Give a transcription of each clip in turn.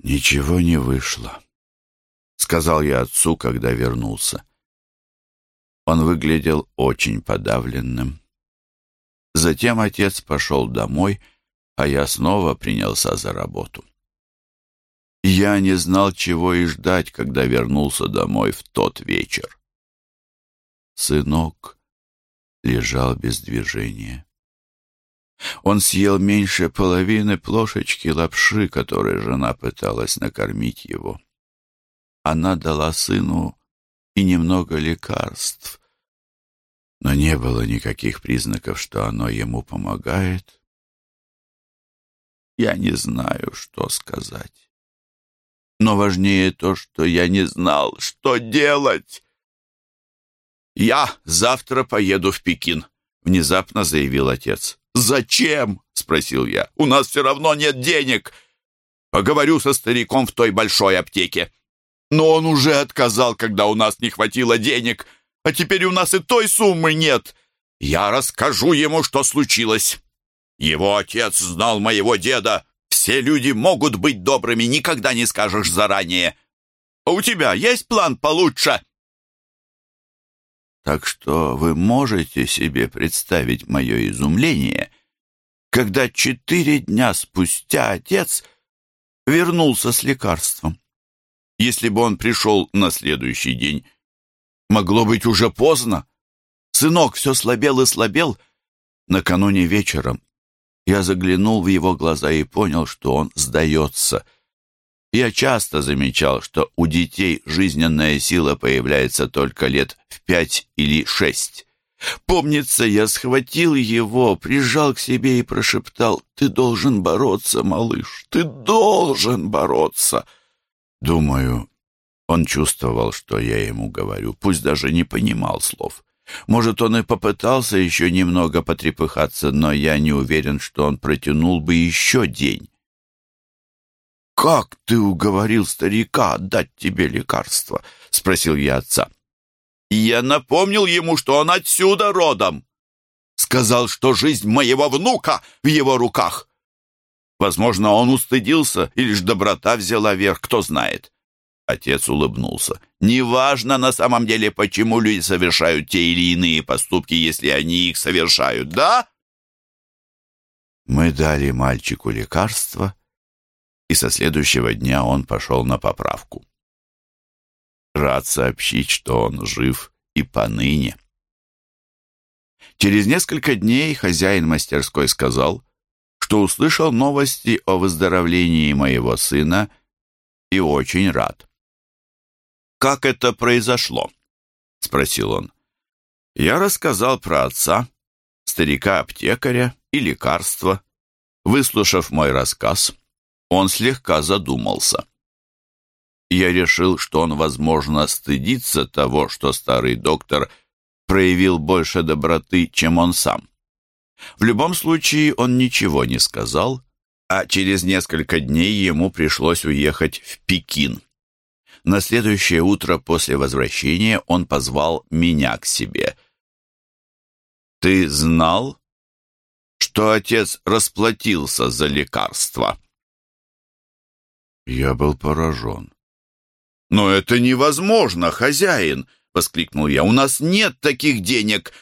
«Ничего не вышло», — сказал я отцу, когда вернулся. Он выглядел очень подавленным. Затем отец пошел домой, а я снова принялся за работу. Я не знал, чего и ждать, когда вернулся домой в тот вечер. Сынок лежал без движения. Он съел меньше половины плошечки лапши, которой жена пыталась накормить его. Она дала сыну и немного лекарств, но не было никаких признаков, что оно ему помогает. Я не знаю, что сказать. Но важнее то, что я не знал, что делать. «Я завтра поеду в Пекин», — внезапно заявил отец. «Зачем?» — спросил я. «У нас все равно нет денег. Поговорю со стариком в той большой аптеке. Но он уже отказал, когда у нас не хватило денег, а теперь у нас и той суммы нет. Я расскажу ему, что случилось. Его отец знал моего деда. Все люди могут быть добрыми, никогда не скажешь заранее. А у тебя есть план получше?» Так что вы можете себе представить мое изумление, когда четыре дня спустя отец вернулся с лекарством. Если бы он пришел на следующий день, могло быть уже поздно. Сынок все слабел и слабел. Накануне вечером я заглянул в его глаза и понял, что он сдается — я часто замечал, что у детей жизненная сила появляется только лет в пять или шесть. Помнится, я схватил его, прижал к себе и прошептал, «Ты должен бороться, малыш, ты должен бороться!» Думаю, он чувствовал, что я ему говорю, пусть даже не понимал слов. Может, он и попытался еще немного потрепыхаться, но я не уверен, что он протянул бы еще день. «Как ты уговорил старика отдать тебе лекарство?» — спросил я отца. «Я напомнил ему, что он отсюда родом. Сказал, что жизнь моего внука в его руках. Возможно, он устыдился, или ж доброта взяла верх, кто знает». Отец улыбнулся. «Неважно на самом деле, почему люди совершают те или иные поступки, если они их совершают, да?» Мы дали мальчику лекарство, и со следующего дня он пошел на поправку. Рад сообщить, что он жив и поныне. Через несколько дней хозяин мастерской сказал, что услышал новости о выздоровлении моего сына и очень рад. «Как это произошло?» — спросил он. Я рассказал про отца, старика-аптекаря и лекарства. Выслушав мой рассказ, он слегка задумался. Я решил, что он, возможно, стыдится того, что старый доктор проявил больше доброты, чем он сам. В любом случае он ничего не сказал, а через несколько дней ему пришлось уехать в Пекин. На следующее утро после возвращения он позвал меня к себе. «Ты знал, что отец расплатился за лекарство?» Я был поражен. «Но это невозможно, хозяин!» — воскликнул я. «У нас нет таких денег!»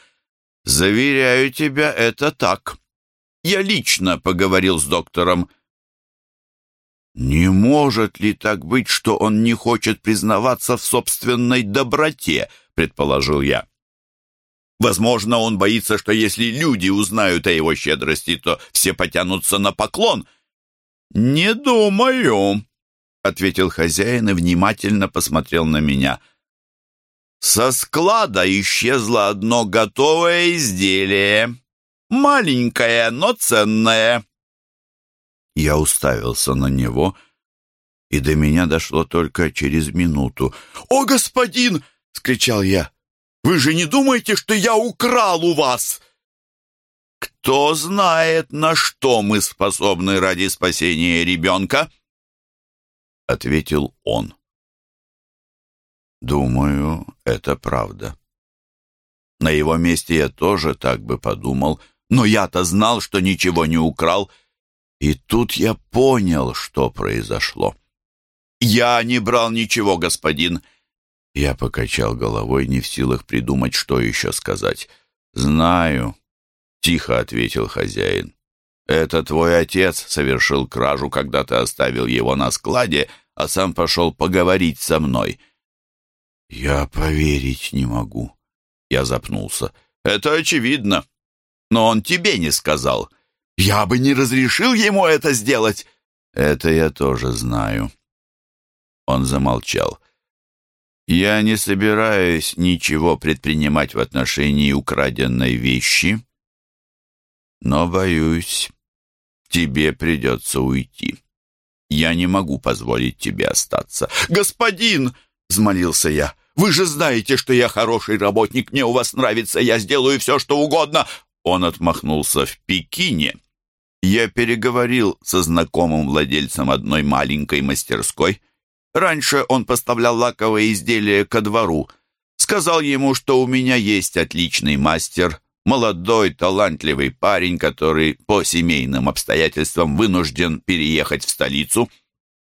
«Заверяю тебя, это так. Я лично поговорил с доктором». «Не может ли так быть, что он не хочет признаваться в собственной доброте?» — предположил я. «Возможно, он боится, что если люди узнают о его щедрости, то все потянутся на поклон». «Не думаю», ответил хозяин и внимательно посмотрел на меня. Со склада исчезло одно готовое изделие. Маленькое, но ценное. Я уставился на него, и до меня дошло только через минуту. «О, господин!» — скричал я. «Вы же не думаете, что я украл у вас?» «Кто знает, на что мы способны ради спасения ребенка?» — ответил он. «Думаю, это правда. На его месте я тоже так бы подумал, но я-то знал, что ничего не украл, и тут я понял, что произошло. «Я не брал ничего, господин». Я покачал головой, не в силах придумать, что еще сказать. «Знаю», — тихо ответил хозяин. «Это твой отец совершил кражу, когда ты оставил его на складе, а сам пошел поговорить со мной». «Я поверить не могу». Я запнулся. «Это очевидно. Но он тебе не сказал. Я бы не разрешил ему это сделать». «Это я тоже знаю». Он замолчал. «Я не собираюсь ничего предпринимать в отношении украденной вещи, но, боюсь, тебе придется уйти. Я не могу позволить тебе остаться». «Господин!» — взмолился я. «Вы же знаете, что я хороший работник, мне у вас нравится, я сделаю все, что угодно!» Он отмахнулся в Пекине. Я переговорил со знакомым владельцем одной маленькой мастерской. Раньше он поставлял лаковые изделия ко двору. Сказал ему, что у меня есть отличный мастер, молодой, талантливый парень, который по семейным обстоятельствам вынужден переехать в столицу.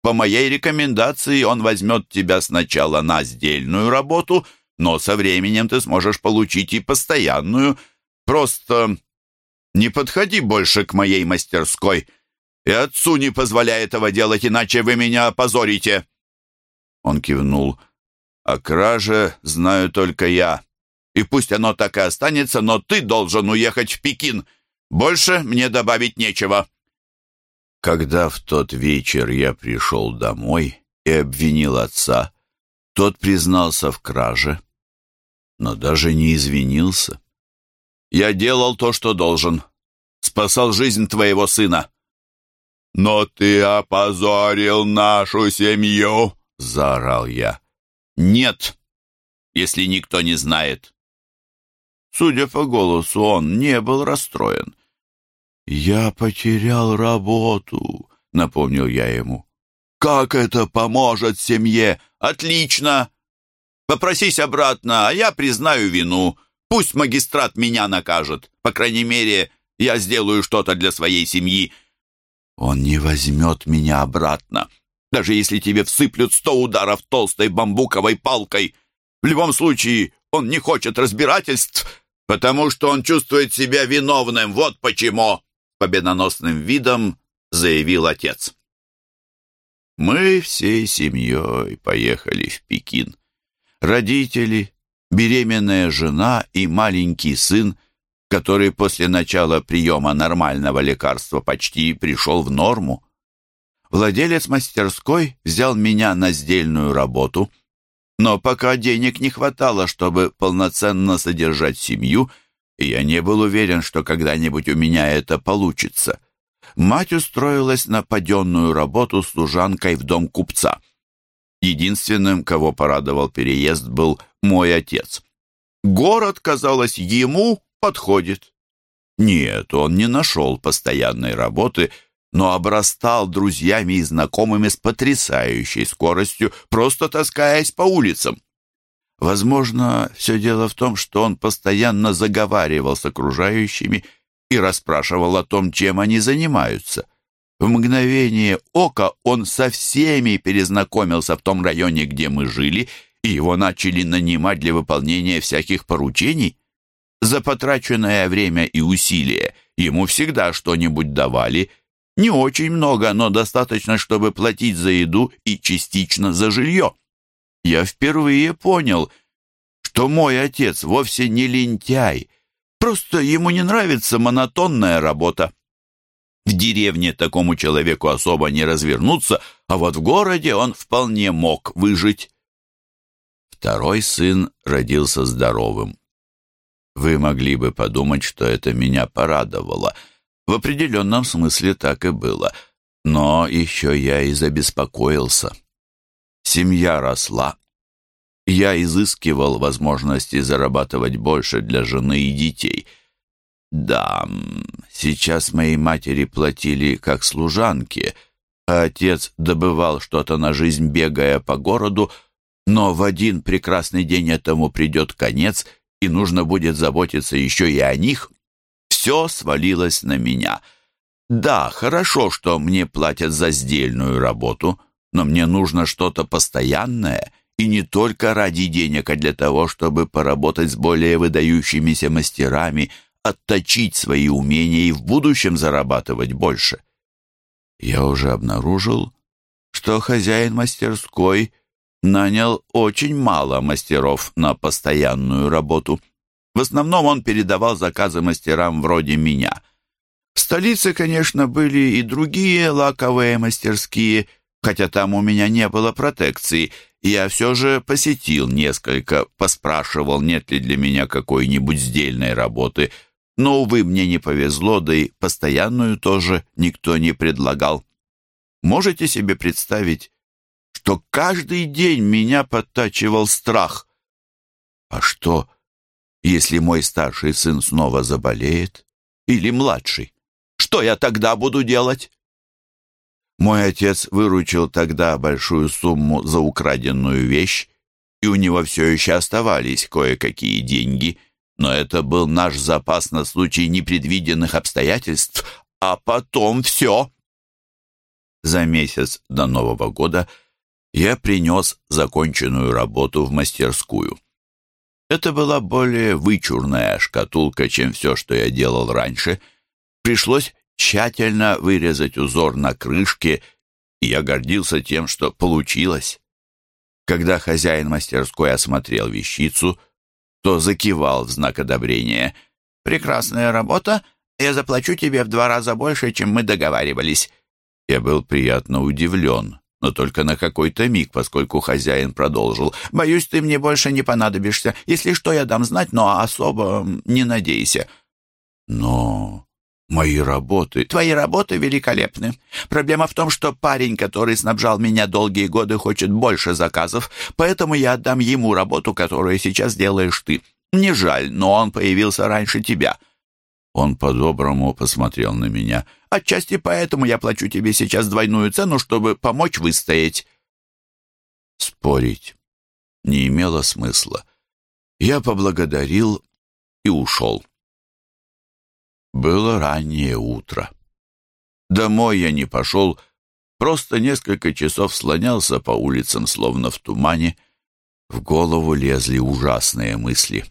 По моей рекомендации он возьмет тебя сначала на сдельную работу, но со временем ты сможешь получить и постоянную. Просто не подходи больше к моей мастерской. И отцу не позволяй этого делать, иначе вы меня опозорите. Он кивнул. «О краже знаю только я. И пусть оно так и останется, но ты должен уехать в Пекин. Больше мне добавить нечего». Когда в тот вечер я пришел домой и обвинил отца, тот признался в краже, но даже не извинился. «Я делал то, что должен. Спасал жизнь твоего сына». «Но ты опозорил нашу семью!» — заорал я. «Нет, если никто не знает». Судя по голосу, он не был расстроен. «Я потерял работу», — напомнил я ему. «Как это поможет семье? Отлично! Попросись обратно, а я признаю вину. Пусть магистрат меня накажет. По крайней мере, я сделаю что-то для своей семьи». «Он не возьмет меня обратно», даже если тебе всыплют сто ударов толстой бамбуковой палкой. В любом случае, он не хочет разбирательств, потому что он чувствует себя виновным. Вот почему!» Победоносным видом заявил отец. Мы всей семьей поехали в Пекин. Родители, беременная жена и маленький сын, который после начала приема нормального лекарства почти пришел в норму. Владелец мастерской взял меня на сдельную работу, но пока денег не хватало, чтобы полноценно содержать семью, я не был уверен, что когда-нибудь у меня это получится. Мать устроилась на паденную работу служанкой в дом купца. Единственным, кого порадовал переезд, был мой отец. Город, казалось, ему подходит. Нет, он не нашел постоянной работы, но обрастал друзьями и знакомыми с потрясающей скоростью, просто таскаясь по улицам. Возможно, все дело в том, что он постоянно заговаривал с окружающими и расспрашивал о том, чем они занимаются. В мгновение ока он со всеми перезнакомился в том районе, где мы жили, и его начали нанимать для выполнения всяких поручений. За потраченное время и усилия ему всегда что-нибудь давали – не очень много, но достаточно, чтобы платить за еду и частично за жилье. Я впервые понял, что мой отец вовсе не лентяй, просто ему не нравится монотонная работа. В деревне такому человеку особо не развернуться, а вот в городе он вполне мог выжить. Второй сын родился здоровым. Вы могли бы подумать, что это меня порадовало — в определенном смысле так и было. Но еще я и забеспокоился. Семья росла. Я изыскивал возможности зарабатывать больше для жены и детей. Да, сейчас моей матери платили как служанке, а отец добывал что-то на жизнь, бегая по городу, но в один прекрасный день этому придет конец, и нужно будет заботиться еще и о них все свалилось на меня. Да, хорошо, что мне платят за сдельную работу, но мне нужно что-то постоянное, и не только ради денег, а для того, чтобы поработать с более выдающимися мастерами, отточить свои умения и в будущем зарабатывать больше. Я уже обнаружил, что хозяин мастерской нанял очень мало мастеров на постоянную работу. В основном он передавал заказы мастерам вроде меня. В столице, конечно, были и другие лаковые мастерские, хотя там у меня не было протекции. Я все же посетил несколько, поспрашивал, нет ли для меня какой-нибудь сдельной работы – но, увы, мне не повезло, да и постоянную тоже никто не предлагал. Можете себе представить, что каждый день меня подтачивал страх? А что, если мой старший сын снова заболеет? Или младший? Что я тогда буду делать? Мой отец выручил тогда большую сумму за украденную вещь, и у него все еще оставались кое-какие деньги — но это был наш запас на случай непредвиденных обстоятельств, а потом все. За месяц до Нового года я принес законченную работу в мастерскую. Это была более вычурная шкатулка, чем все, что я делал раньше. Пришлось тщательно вырезать узор на крышке, и я гордился тем, что получилось. Когда хозяин мастерской осмотрел вещицу — то закивал в знак одобрения. «Прекрасная работа. Я заплачу тебе в два раза больше, чем мы договаривались». Я был приятно удивлен, но только на какой-то миг, поскольку хозяин продолжил. «Боюсь, ты мне больше не понадобишься. Если что, я дам знать, но особо не надейся». «Но Мои работы. Твои работы великолепны. Проблема в том, что парень, который снабжал меня долгие годы, хочет больше заказов, поэтому я отдам ему работу, которую сейчас делаешь ты. Мне жаль, но он появился раньше тебя». Он по-доброму посмотрел на меня. «Отчасти поэтому я плачу тебе сейчас двойную цену, чтобы помочь выстоять». Спорить не имело смысла. Я поблагодарил и ушел. Было раннее утро. Домой я не пошел, просто несколько часов слонялся по улицам, словно в тумане. В голову лезли ужасные мысли.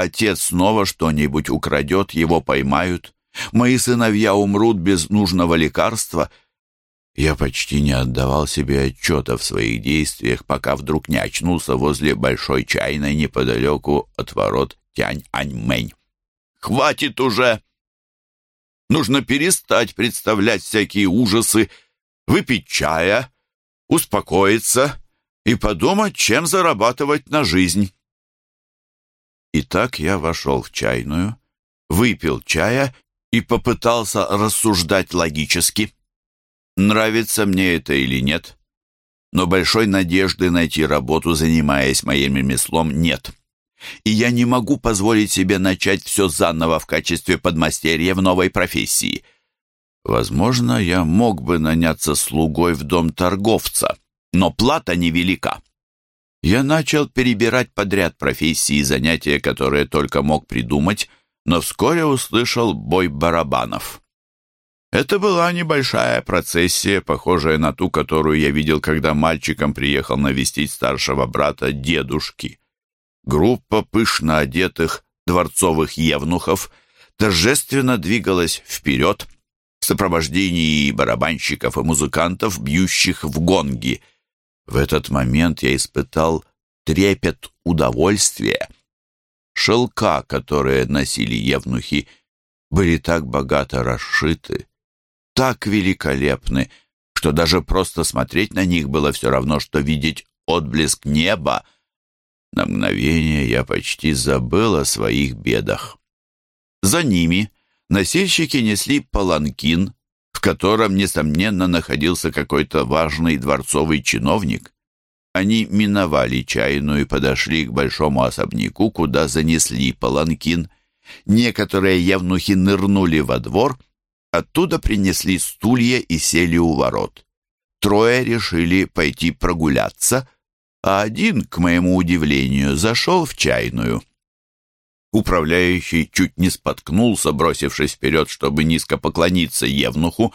Отец снова что-нибудь украдет, его поймают. Мои сыновья умрут без нужного лекарства. Я почти не отдавал себе отчета в своих действиях, пока вдруг не очнулся возле большой чайной неподалеку от ворот Тянь-Аньмэнь. «Хватит уже!» Нужно перестать представлять всякие ужасы, выпить чая, успокоиться и подумать, чем зарабатывать на жизнь. Итак, я вошел в чайную, выпил чая и попытался рассуждать логически. Нравится мне это или нет, но большой надежды найти работу, занимаясь моим ремеслом, нет и я не могу позволить себе начать все заново в качестве подмастерья в новой профессии. Возможно, я мог бы наняться слугой в дом торговца, но плата невелика. Я начал перебирать подряд профессии и занятия, которые только мог придумать, но вскоре услышал бой барабанов. Это была небольшая процессия, похожая на ту, которую я видел, когда мальчиком приехал навестить старшего брата дедушки. Группа пышно одетых дворцовых евнухов торжественно двигалась вперед в сопровождении барабанщиков и музыкантов, бьющих в гонги. В этот момент я испытал трепет удовольствия. Шелка, которые носили евнухи, были так богато расшиты, так великолепны, что даже просто смотреть на них было все равно, что видеть отблеск неба — на мгновение я почти забыл о своих бедах. За ними носильщики несли паланкин, в котором, несомненно, находился какой-то важный дворцовый чиновник. Они миновали чайную и подошли к большому особняку, куда занесли паланкин. Некоторые явнухи нырнули во двор, оттуда принесли стулья и сели у ворот. Трое решили пойти прогуляться — а один, к моему удивлению, зашел в чайную. Управляющий чуть не споткнулся, бросившись вперед, чтобы низко поклониться Евнуху.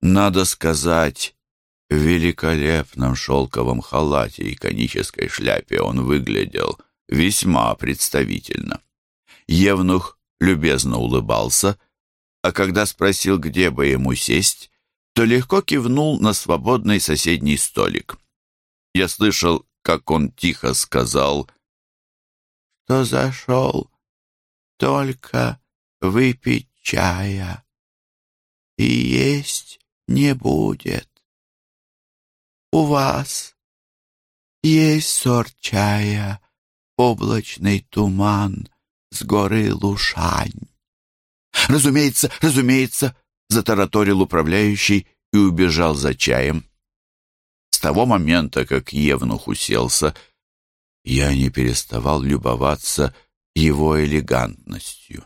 Надо сказать, В великолепном шелковом халате и конической шляпе он выглядел весьма представительно. Евнух любезно улыбался, а когда спросил, где бы ему сесть, то легко кивнул на свободный соседний столик. Я слышал, как он тихо сказал, что зашел только выпить чая и есть не будет. У вас есть сорт чая, облачный туман с горы Лушань. Разумеется, разумеется, затараторил управляющий и убежал за чаем. С того момента, как Евнух уселся, я не переставал любоваться его элегантностью.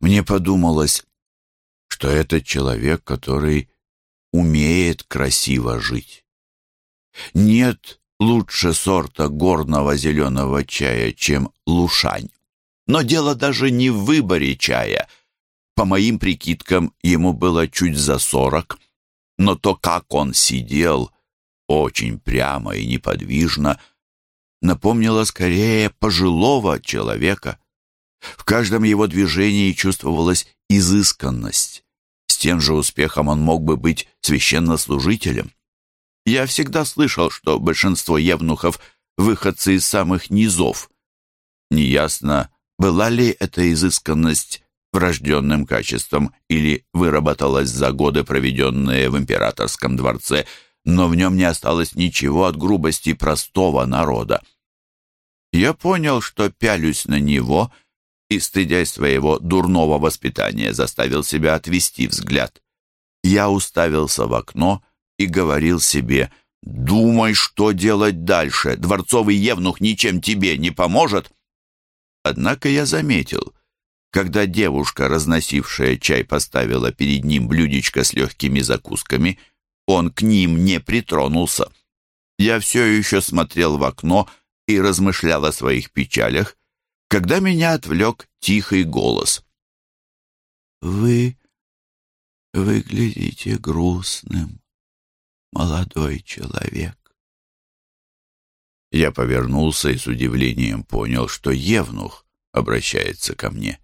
Мне подумалось, что это человек, который умеет красиво жить. Нет лучше сорта горного зеленого чая, чем лушань. Но дело даже не в выборе чая. По моим прикидкам, ему было чуть за сорок. Но то, как он сидел, очень прямо и неподвижно, напомнило скорее пожилого человека. В каждом его движении чувствовалась изысканность. С тем же успехом он мог бы быть священнослужителем. Я всегда слышал, что большинство евнухов — выходцы из самых низов. Неясно, была ли эта изысканность врожденным качеством или выработалась за годы, проведенные в императорском дворце, но в нем не осталось ничего от грубости простого народа. Я понял, что пялюсь на него и, стыдясь своего дурного воспитания, заставил себя отвести взгляд. Я уставился в окно и говорил себе «Думай, что делать дальше. Дворцовый евнух ничем тебе не поможет». Однако я заметил, когда девушка, разносившая чай, поставила перед ним блюдечко с легкими закусками, он к ним не притронулся. Я все еще смотрел в окно и размышлял о своих печалях, когда меня отвлек тихий голос. «Вы выглядите грустным, молодой человек». Я повернулся и с удивлением понял, что Евнух обращается ко мне.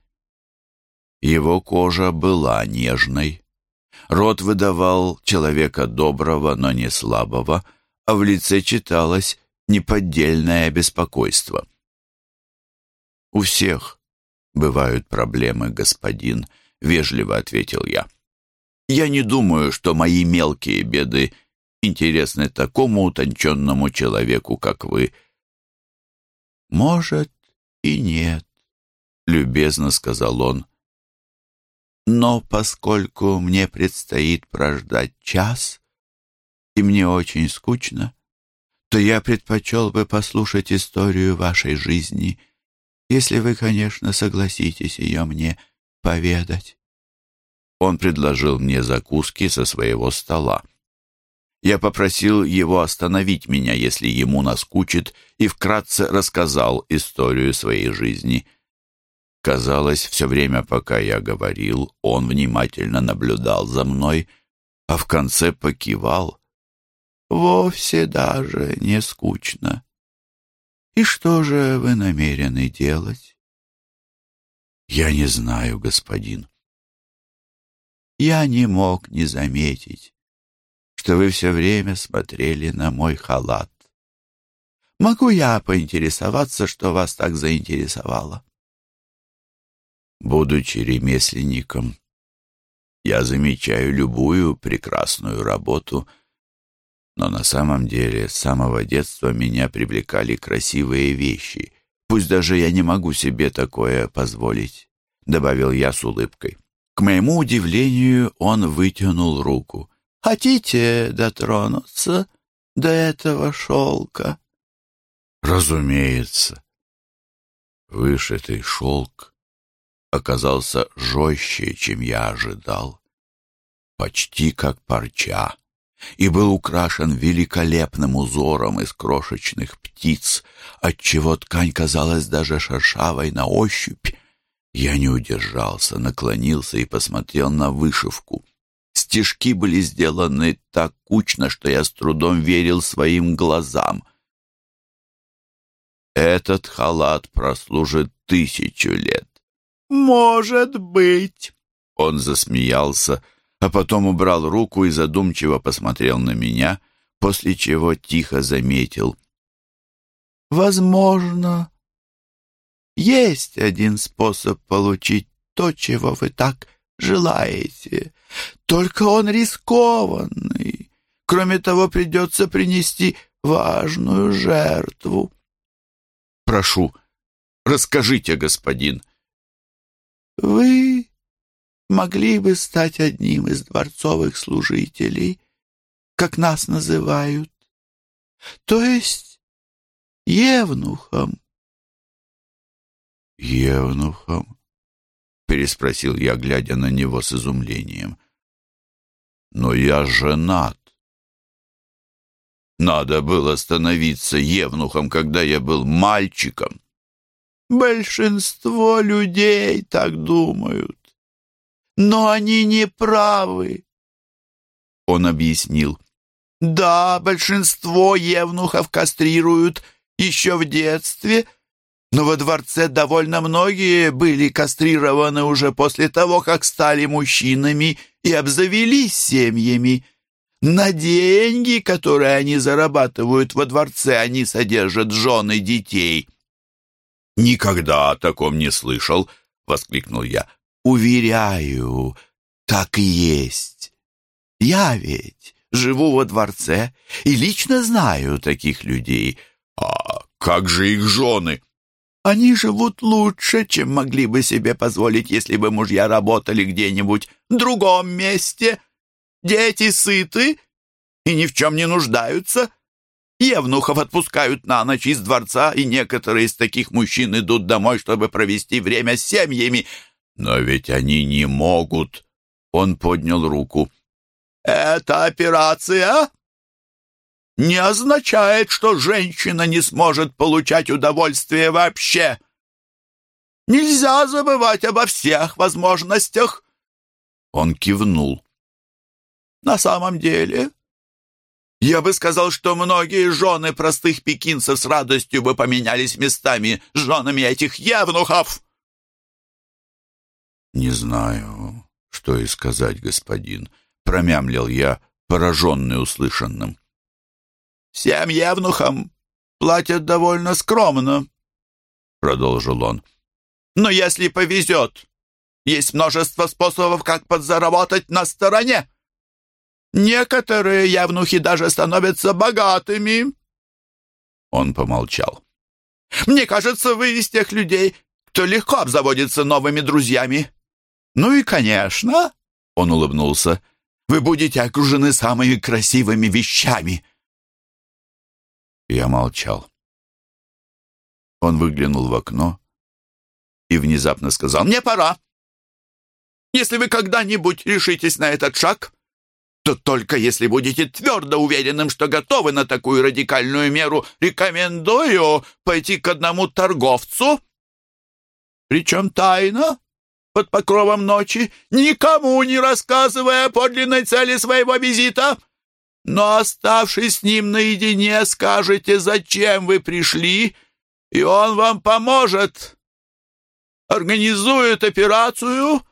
Его кожа была нежной, рот выдавал человека доброго, но не слабого, а в лице читалось неподдельное беспокойство. «У всех бывают проблемы, господин», — вежливо ответил я. «Я не думаю, что мои мелкие беды интересны такому утонченному человеку, как вы». «Может, и нет», — любезно сказал он. «Но поскольку мне предстоит прождать час, и мне очень скучно, то я предпочел бы послушать историю вашей жизни, если вы, конечно, согласитесь ее мне поведать». Он предложил мне закуски со своего стола. Я попросил его остановить меня, если ему наскучит, и вкратце рассказал историю своей жизни. Казалось, все время, пока я говорил, он внимательно наблюдал за мной, а в конце покивал. Вовсе даже не скучно. И что же вы намерены делать? Я не знаю, господин. Я не мог не заметить, что вы все время смотрели на мой халат. Могу я поинтересоваться, что вас так заинтересовало? Будучи ремесленником, я замечаю любую прекрасную работу — но на самом деле с самого детства меня привлекали красивые вещи. Пусть даже я не могу себе такое позволить, добавил я с улыбкой. К моему удивлению, он вытянул руку. Хотите дотронуться до этого шелка? Разумеется. Вышитый шелк оказался жестче, чем я ожидал. Почти как парча и был украшен великолепным узором из крошечных птиц, отчего ткань казалась даже шершавой на ощупь. Я не удержался, наклонился и посмотрел на вышивку. Стежки были сделаны так кучно, что я с трудом верил своим глазам. Этот халат прослужит тысячу лет. «Может быть!» Он засмеялся, а потом убрал руку и задумчиво посмотрел на меня, после чего тихо заметил. «Возможно, есть один способ получить то, чего вы так желаете. Только он рискованный. Кроме того, придется принести важную жертву. Прошу, расскажите, господин. Вы могли бы стать одним из дворцовых служителей, как нас называют, то есть евнухом. Евнухом? переспросил я, глядя на него с изумлением. «Но я женат. Надо было становиться евнухом, когда я был мальчиком». «Большинство людей так думают, но они не правы», — он объяснил. «Да, большинство евнухов кастрируют еще в детстве», — но во дворце довольно многие были кастрированы уже после того, как стали мужчинами и обзавелись семьями. На деньги, которые они зарабатывают во дворце, они содержат жены детей. «Никогда о таком не слышал!» — воскликнул я. «Уверяю, так и есть. Я ведь живу во дворце и лично знаю таких людей. А как же их жены?» Они живут лучше, чем могли бы себе позволить, если бы мужья работали где-нибудь в другом месте. Дети сыты и ни в чем не нуждаются. Евнухов отпускают на ночь из дворца, и некоторые из таких мужчин идут домой, чтобы провести время с семьями. Но ведь они не могут. Он поднял руку. «Это операция не означает, что женщина не сможет получать удовольствие вообще. Нельзя забывать обо всех возможностях. Он кивнул. На самом деле, я бы сказал, что многие жены простых пекинцев с радостью бы поменялись местами с женами этих евнухов. Не знаю, что и сказать, господин, промямлил я, пораженный услышанным. Всем евнухам платят довольно скромно, — продолжил он. Но если повезет, есть множество способов, как подзаработать на стороне. Некоторые явнухи даже становятся богатыми. Он помолчал. Мне кажется, вы из тех людей, кто легко обзаводится новыми друзьями. Ну и, конечно, он улыбнулся, вы будете окружены самыми красивыми вещами. Я молчал. Он выглянул в окно и внезапно сказал, «Мне пора. Если вы когда-нибудь решитесь на этот шаг, то только если будете твердо уверенным, что готовы на такую радикальную меру, рекомендую пойти к одному торговцу, причем тайно, под покровом ночи, никому не рассказывая о подлинной цели своего визита» но, оставшись с ним наедине, скажете, зачем вы пришли, и он вам поможет, организует операцию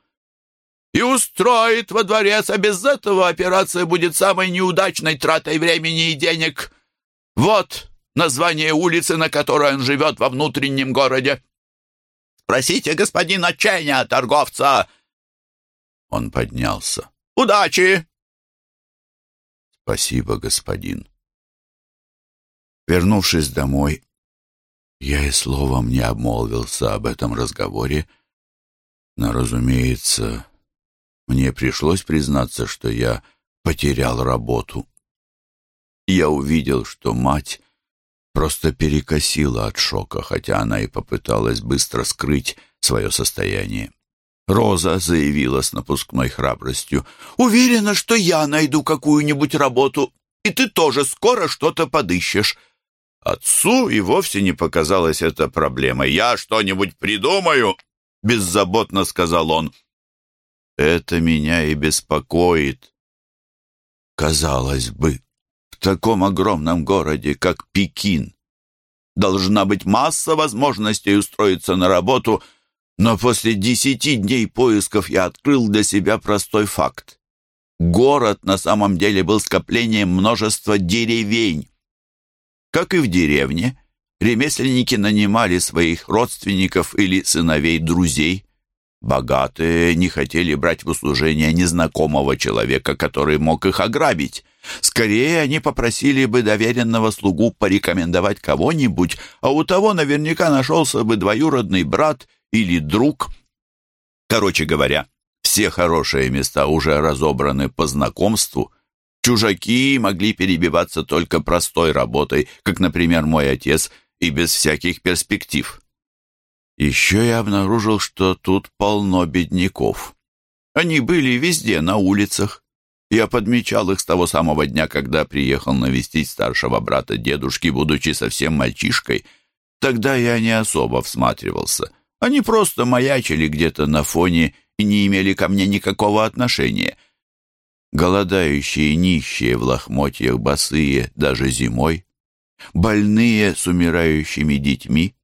и устроит во дворец, а без этого операция будет самой неудачной тратой времени и денег. Вот название улицы, на которой он живет во внутреннем городе. Спросите господина Ченя, торговца. Он поднялся. Удачи! «Спасибо, господин». Вернувшись домой, я и словом не обмолвился об этом разговоре, но, разумеется, мне пришлось признаться, что я потерял работу. Я увидел, что мать просто перекосила от шока, хотя она и попыталась быстро скрыть свое состояние. Роза заявила с напускной храбростью. «Уверена, что я найду какую-нибудь работу, и ты тоже скоро что-то подыщешь». Отцу и вовсе не показалось это проблемой. «Я что-нибудь придумаю», — беззаботно сказал он. «Это меня и беспокоит», Казалось бы, в таком огромном городе, как Пекин, должна быть масса возможностей устроиться на работу, но после десяти дней поисков я открыл для себя простой факт. Город на самом деле был скоплением множества деревень. Как и в деревне, ремесленники нанимали своих родственников или сыновей друзей. Богатые не хотели брать в услужение незнакомого человека, который мог их ограбить. Скорее, они попросили бы доверенного слугу порекомендовать кого-нибудь, а у того наверняка нашелся бы двоюродный брат или друг. Короче говоря, все хорошие места уже разобраны по знакомству. Чужаки могли перебиваться только простой работой, как, например, мой отец, и без всяких перспектив. Еще я обнаружил, что тут полно бедняков. Они были везде, на улицах. Я подмечал их с того самого дня, когда приехал навестить старшего брата дедушки, будучи совсем мальчишкой. Тогда я не особо всматривался. Они просто маячили где-то на фоне и не имели ко мне никакого отношения. Голодающие нищие в лохмотьях, босые даже зимой, больные с умирающими детьми.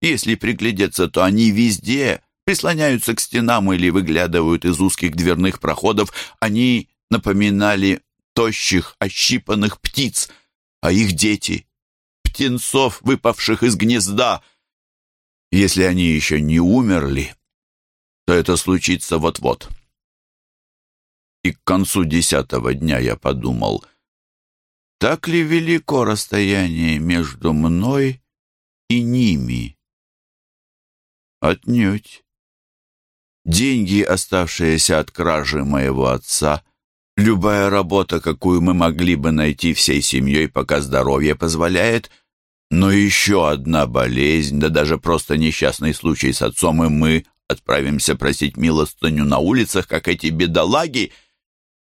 Если приглядеться, то они везде прислоняются к стенам или выглядывают из узких дверных проходов. Они напоминали тощих, ощипанных птиц, а их дети — птенцов, выпавших из гнезда. Если они еще не умерли, то это случится вот-вот. И к концу десятого дня я подумал, так ли велико расстояние между мной и ними? Отнюдь. Деньги, оставшиеся от кражи моего отца, любая работа, какую мы могли бы найти всей семьей, пока здоровье позволяет, но еще одна болезнь, да даже просто несчастный случай с отцом, и мы отправимся просить милостыню на улицах, как эти бедолаги,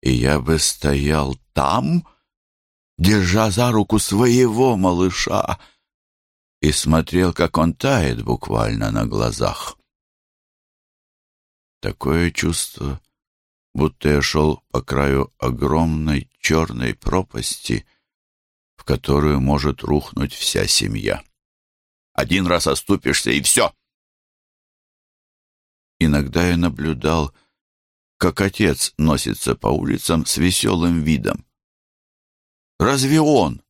и я бы стоял там, держа за руку своего малыша, и смотрел, как он тает буквально на глазах. Такое чувство, будто я шел по краю огромной черной пропасти, в которую может рухнуть вся семья. Один раз оступишься, и все. Иногда я наблюдал, как отец носится по улицам с веселым видом. Разве он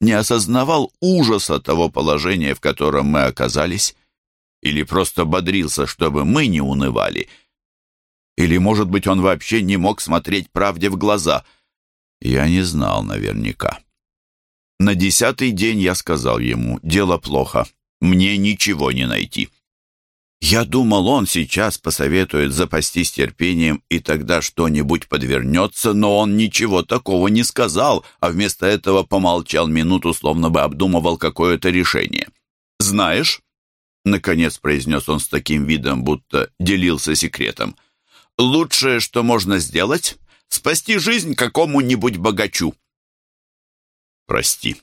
не осознавал ужаса того положения, в котором мы оказались? Или просто бодрился, чтобы мы не унывали? Или, может быть, он вообще не мог смотреть правде в глаза? Я не знал наверняка. На десятый день я сказал ему, дело плохо, мне ничего не найти. Я думал, он сейчас посоветует запастись терпением, и тогда что-нибудь подвернется, но он ничего такого не сказал, а вместо этого помолчал минуту, словно бы обдумывал какое-то решение. «Знаешь», — наконец произнес он с таким видом, будто делился секретом, «лучшее, что можно сделать, спасти жизнь какому-нибудь богачу». «Прости,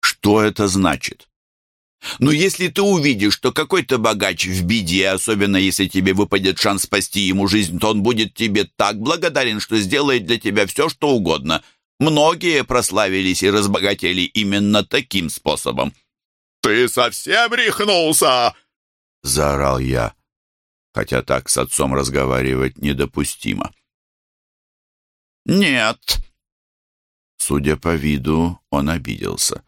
что это значит?» Но если ты увидишь, что какой-то богач в беде, особенно если тебе выпадет шанс спасти ему жизнь, то он будет тебе так благодарен, что сделает для тебя все, что угодно. Многие прославились и разбогатели именно таким способом. «Ты совсем рехнулся!» — заорал я, хотя так с отцом разговаривать недопустимо. «Нет». Судя по виду, он обиделся.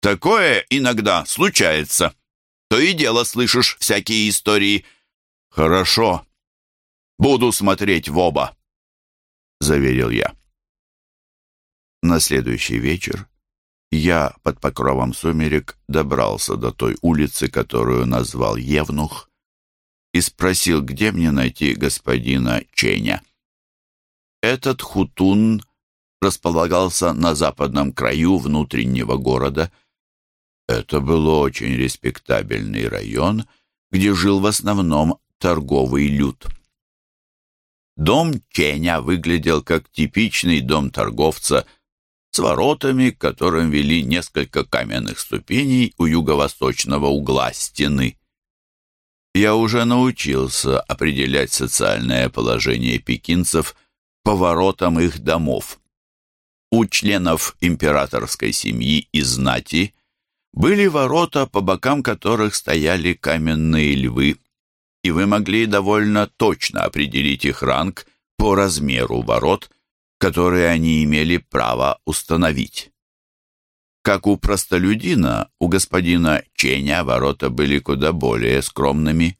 Такое иногда случается. То и дело слышишь всякие истории. Хорошо. Буду смотреть в оба, заверил я. На следующий вечер я под покровом сумерек добрался до той улицы, которую назвал Евнух, и спросил, где мне найти господина Ченя. Этот хутун располагался на западном краю внутреннего города — это был очень респектабельный район, где жил в основном торговый люд. Дом Ченя выглядел как типичный дом торговца с воротами, к которым вели несколько каменных ступеней у юго-восточного угла стены. Я уже научился определять социальное положение пекинцев поворотам их домов. У членов императорской семьи и знати были ворота, по бокам которых стояли каменные львы, и вы могли довольно точно определить их ранг по размеру ворот, которые они имели право установить. Как у простолюдина, у господина Ченя ворота были куда более скромными.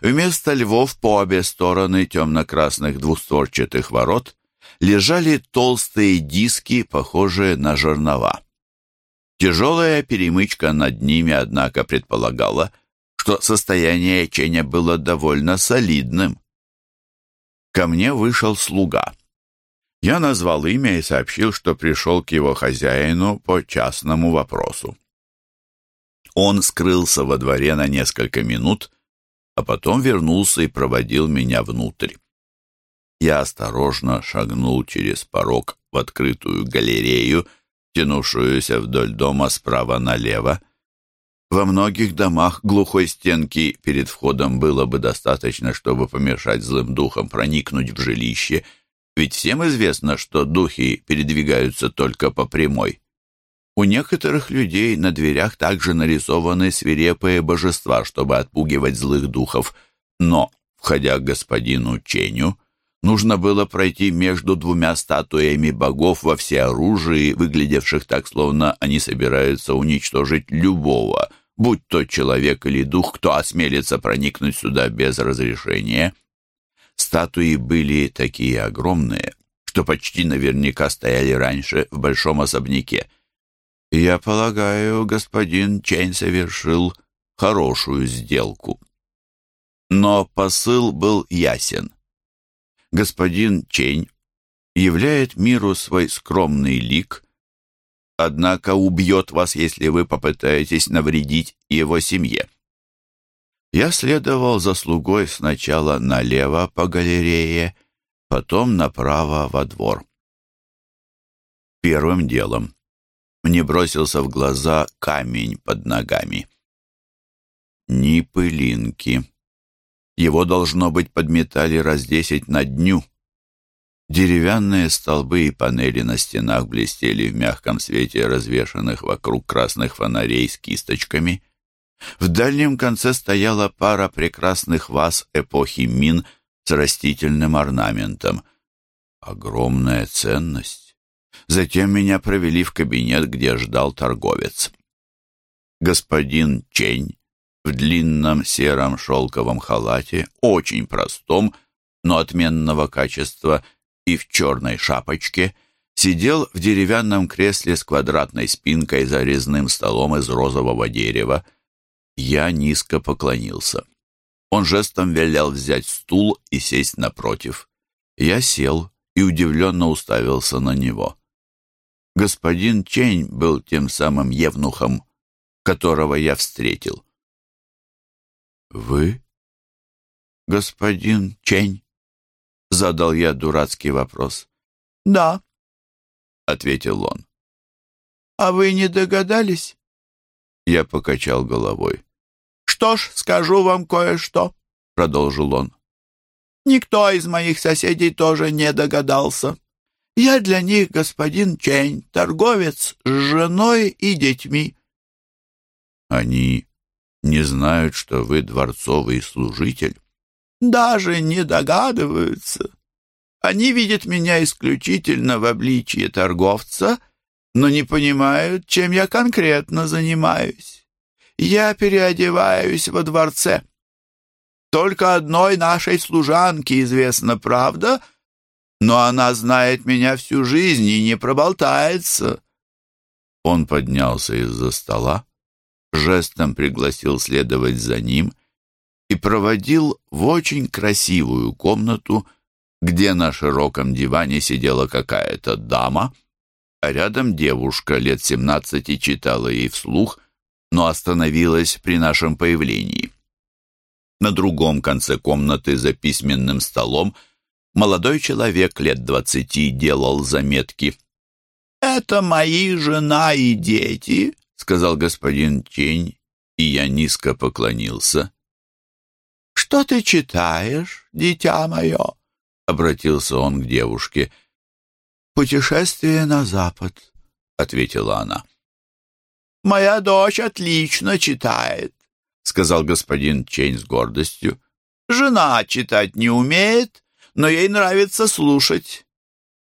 Вместо львов по обе стороны темно-красных двустворчатых ворот лежали толстые диски, похожие на жернова. Тяжелая перемычка над ними, однако, предполагала, что состояние Ченя было довольно солидным. Ко мне вышел слуга. Я назвал имя и сообщил, что пришел к его хозяину по частному вопросу. Он скрылся во дворе на несколько минут, а потом вернулся и проводил меня внутрь. Я осторожно шагнул через порог в открытую галерею, тянувшуюся вдоль дома справа налево. Во многих домах глухой стенки перед входом было бы достаточно, чтобы помешать злым духам проникнуть в жилище, ведь всем известно, что духи передвигаются только по прямой. У некоторых людей на дверях также нарисованы свирепые божества, чтобы отпугивать злых духов, но, входя к господину Ченю, Нужно было пройти между двумя статуями богов во всеоружии, выглядевших так, словно они собираются уничтожить любого, будь то человек или дух, кто осмелится проникнуть сюда без разрешения. Статуи были такие огромные, что почти наверняка стояли раньше в большом особняке. Я полагаю, господин Чейн совершил хорошую сделку. Но посыл был ясен господин Чень являет миру свой скромный лик, однако убьет вас, если вы попытаетесь навредить его семье. Я следовал за слугой сначала налево по галерее, потом направо во двор. Первым делом мне бросился в глаза камень под ногами. Ни пылинки. Его, должно быть, подметали раз десять на дню. Деревянные столбы и панели на стенах блестели в мягком свете развешанных вокруг красных фонарей с кисточками. В дальнем конце стояла пара прекрасных ваз эпохи Мин с растительным орнаментом. Огромная ценность. Затем меня провели в кабинет, где ждал торговец. Господин Чень в длинном сером шелковом халате, очень простом, но отменного качества, и в черной шапочке, сидел в деревянном кресле с квадратной спинкой за резным столом из розового дерева. Я низко поклонился. Он жестом велел взять стул и сесть напротив. Я сел и удивленно уставился на него. Господин Чень был тем самым евнухом, которого я встретил. «Вы, господин Чень?» — задал я дурацкий вопрос. «Да», — ответил он. «А вы не догадались?» Я покачал головой. «Что ж, скажу вам кое-что», — продолжил он. «Никто из моих соседей тоже не догадался. Я для них господин Чень, торговец с женой и детьми». «Они не знают, что вы дворцовый служитель? Даже не догадываются. Они видят меня исключительно в обличье торговца, но не понимают, чем я конкретно занимаюсь. Я переодеваюсь во дворце. Только одной нашей служанке известна правда, но она знает меня всю жизнь и не проболтается. Он поднялся из-за стола, жестом пригласил следовать за ним и проводил в очень красивую комнату, где на широком диване сидела какая-то дама, а рядом девушка лет семнадцати читала ей вслух, но остановилась при нашем появлении. На другом конце комнаты за письменным столом молодой человек лет двадцати делал заметки. «Это мои жена и дети», — сказал господин Тень, и я низко поклонился. «Что ты читаешь, дитя мое?» — обратился он к девушке. «Путешествие на запад», — ответила она. «Моя дочь отлично читает», — сказал господин Чейн с гордостью. «Жена читать не умеет, но ей нравится слушать.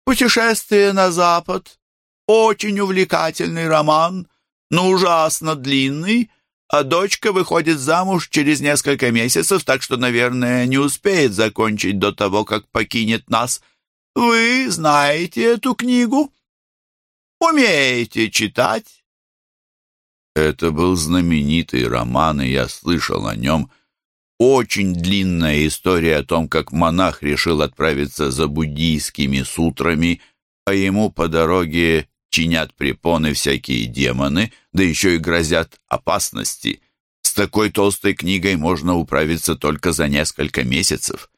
Путешествие на запад — очень увлекательный роман, но ужасно длинный, а дочка выходит замуж через несколько месяцев, так что, наверное, не успеет закончить до того, как покинет нас. Вы знаете эту книгу? Умеете читать?» Это был знаменитый роман, и я слышал о нем. Очень длинная история о том, как монах решил отправиться за буддийскими сутрами, а ему по дороге чинят препоны всякие демоны, да еще и грозят опасности. С такой толстой книгой можно управиться только за несколько месяцев.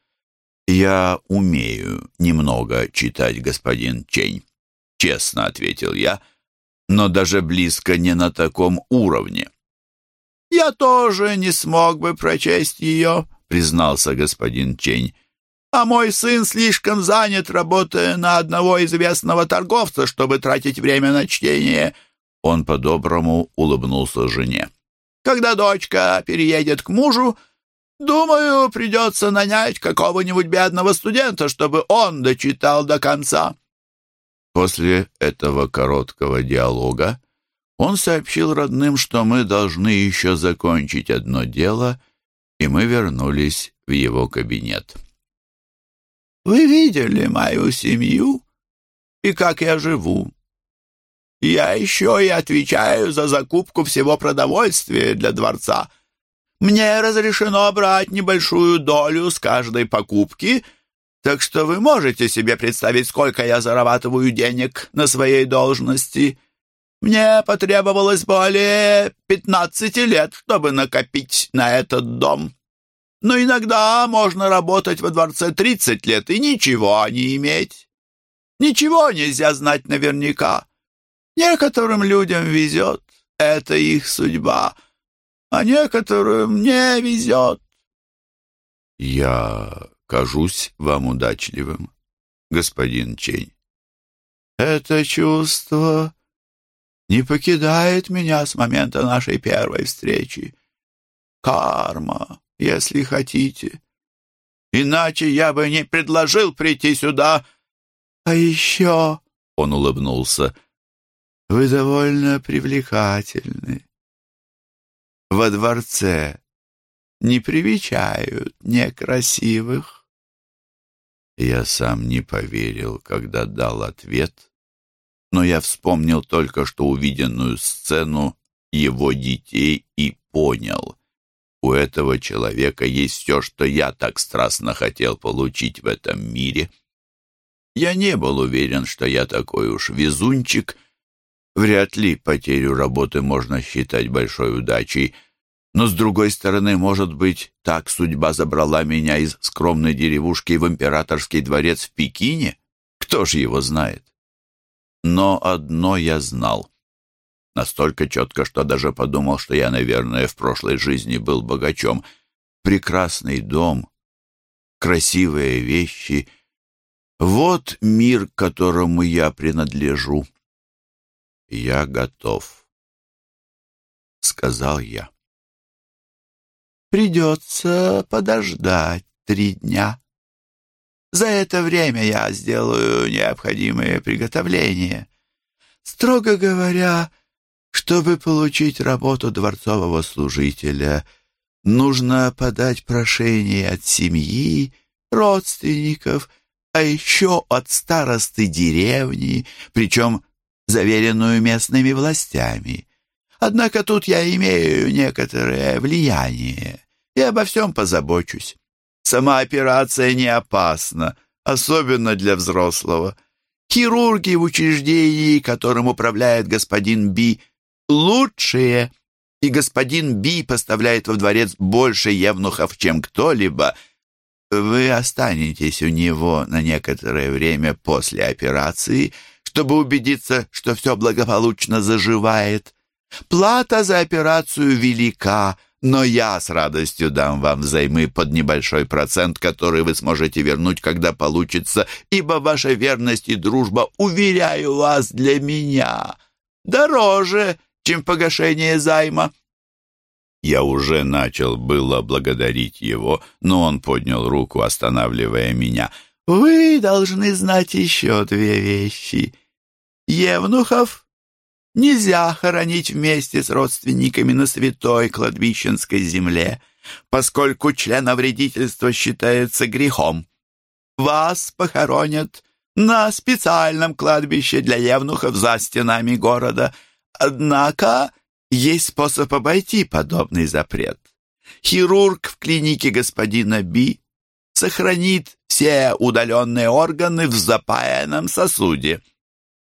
«Я умею немного читать, господин Чень», — честно ответил я, но даже близко не на таком уровне. «Я тоже не смог бы прочесть ее», — признался господин Чень а мой сын слишком занят, работая на одного известного торговца, чтобы тратить время на чтение». Он по-доброму улыбнулся жене. «Когда дочка переедет к мужу, думаю, придется нанять какого-нибудь бедного студента, чтобы он дочитал до конца». После этого короткого диалога он сообщил родным, что мы должны еще закончить одно дело, и мы вернулись в его кабинет. Вы видели мою семью и как я живу? Я еще и отвечаю за закупку всего продовольствия для дворца. Мне разрешено брать небольшую долю с каждой покупки, так что вы можете себе представить, сколько я зарабатываю денег на своей должности. Мне потребовалось более пятнадцати лет, чтобы накопить на этот дом. Но иногда можно работать во дворце тридцать лет и ничего не иметь. Ничего нельзя знать наверняка. Некоторым людям везет, это их судьба, а некоторым не везет. Я кажусь вам удачливым, господин Чень. Это чувство не покидает меня с момента нашей первой встречи. Карма если хотите. Иначе я бы не предложил прийти сюда. А еще, — он улыбнулся, — вы довольно привлекательны. Во дворце не привечают некрасивых. Я сам не поверил, когда дал ответ, но я вспомнил только что увиденную сцену его детей и понял — у этого человека есть все, что я так страстно хотел получить в этом мире. Я не был уверен, что я такой уж везунчик. Вряд ли потерю работы можно считать большой удачей. Но, с другой стороны, может быть, так судьба забрала меня из скромной деревушки в императорский дворец в Пекине? Кто ж его знает? Но одно я знал. Настолько четко, что даже подумал, что я, наверное, в прошлой жизни был богачом. Прекрасный дом, красивые вещи. Вот мир, которому я принадлежу. Я готов, — сказал я. Придется подождать три дня. За это время я сделаю необходимые приготовления. Строго говоря, — чтобы получить работу дворцового служителя, нужно подать прошение от семьи, родственников, а еще от старосты деревни, причем заверенную местными властями. Однако тут я имею некоторое влияние и обо всем позабочусь. Сама операция не опасна, особенно для взрослого. Хирурги в учреждении, которым управляет господин Би, лучшие, и господин Би поставляет во дворец больше евнухов, чем кто-либо, вы останетесь у него на некоторое время после операции, чтобы убедиться, что все благополучно заживает. Плата за операцию велика, но я с радостью дам вам взаймы под небольшой процент, который вы сможете вернуть, когда получится, ибо ваша верность и дружба, уверяю вас, для меня дороже, чем погашение займа». Я уже начал было благодарить его, но он поднял руку, останавливая меня. «Вы должны знать еще две вещи. Евнухов нельзя хоронить вместе с родственниками на святой кладбищенской земле, поскольку членовредительство считается грехом. Вас похоронят на специальном кладбище для евнухов за стенами города. Однако есть способ обойти подобный запрет. Хирург в клинике господина Би сохранит все удаленные органы в запаянном сосуде –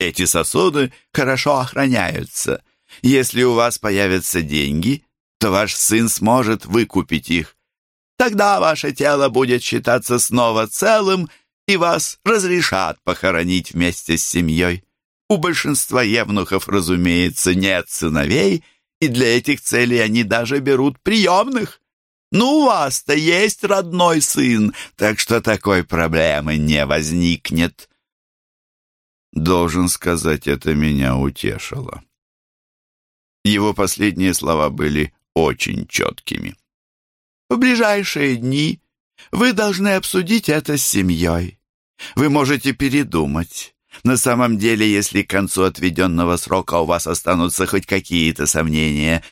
эти сосуды хорошо охраняются. Если у вас появятся деньги, то ваш сын сможет выкупить их. Тогда ваше тело будет считаться снова целым, и вас разрешат похоронить вместе с семьей. У большинства евнухов, разумеется, нет сыновей, и для этих целей они даже берут приемных. Ну, у вас-то есть родной сын, так что такой проблемы не возникнет. Должен сказать, это меня утешило. Его последние слова были очень четкими. «В ближайшие дни вы должны обсудить это с семьей. Вы можете передумать. На самом деле, если к концу отведенного срока у вас останутся хоть какие-то сомнения,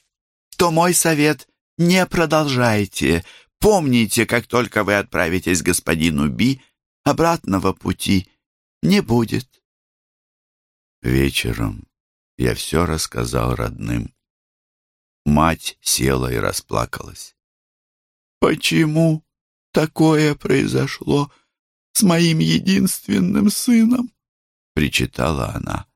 то мой совет — не продолжайте. Помните, как только вы отправитесь к господину Би, обратного пути не будет. Вечером я все рассказал родным. Мать села и расплакалась. «Почему такое произошло с моим единственным сыном?» — причитала она.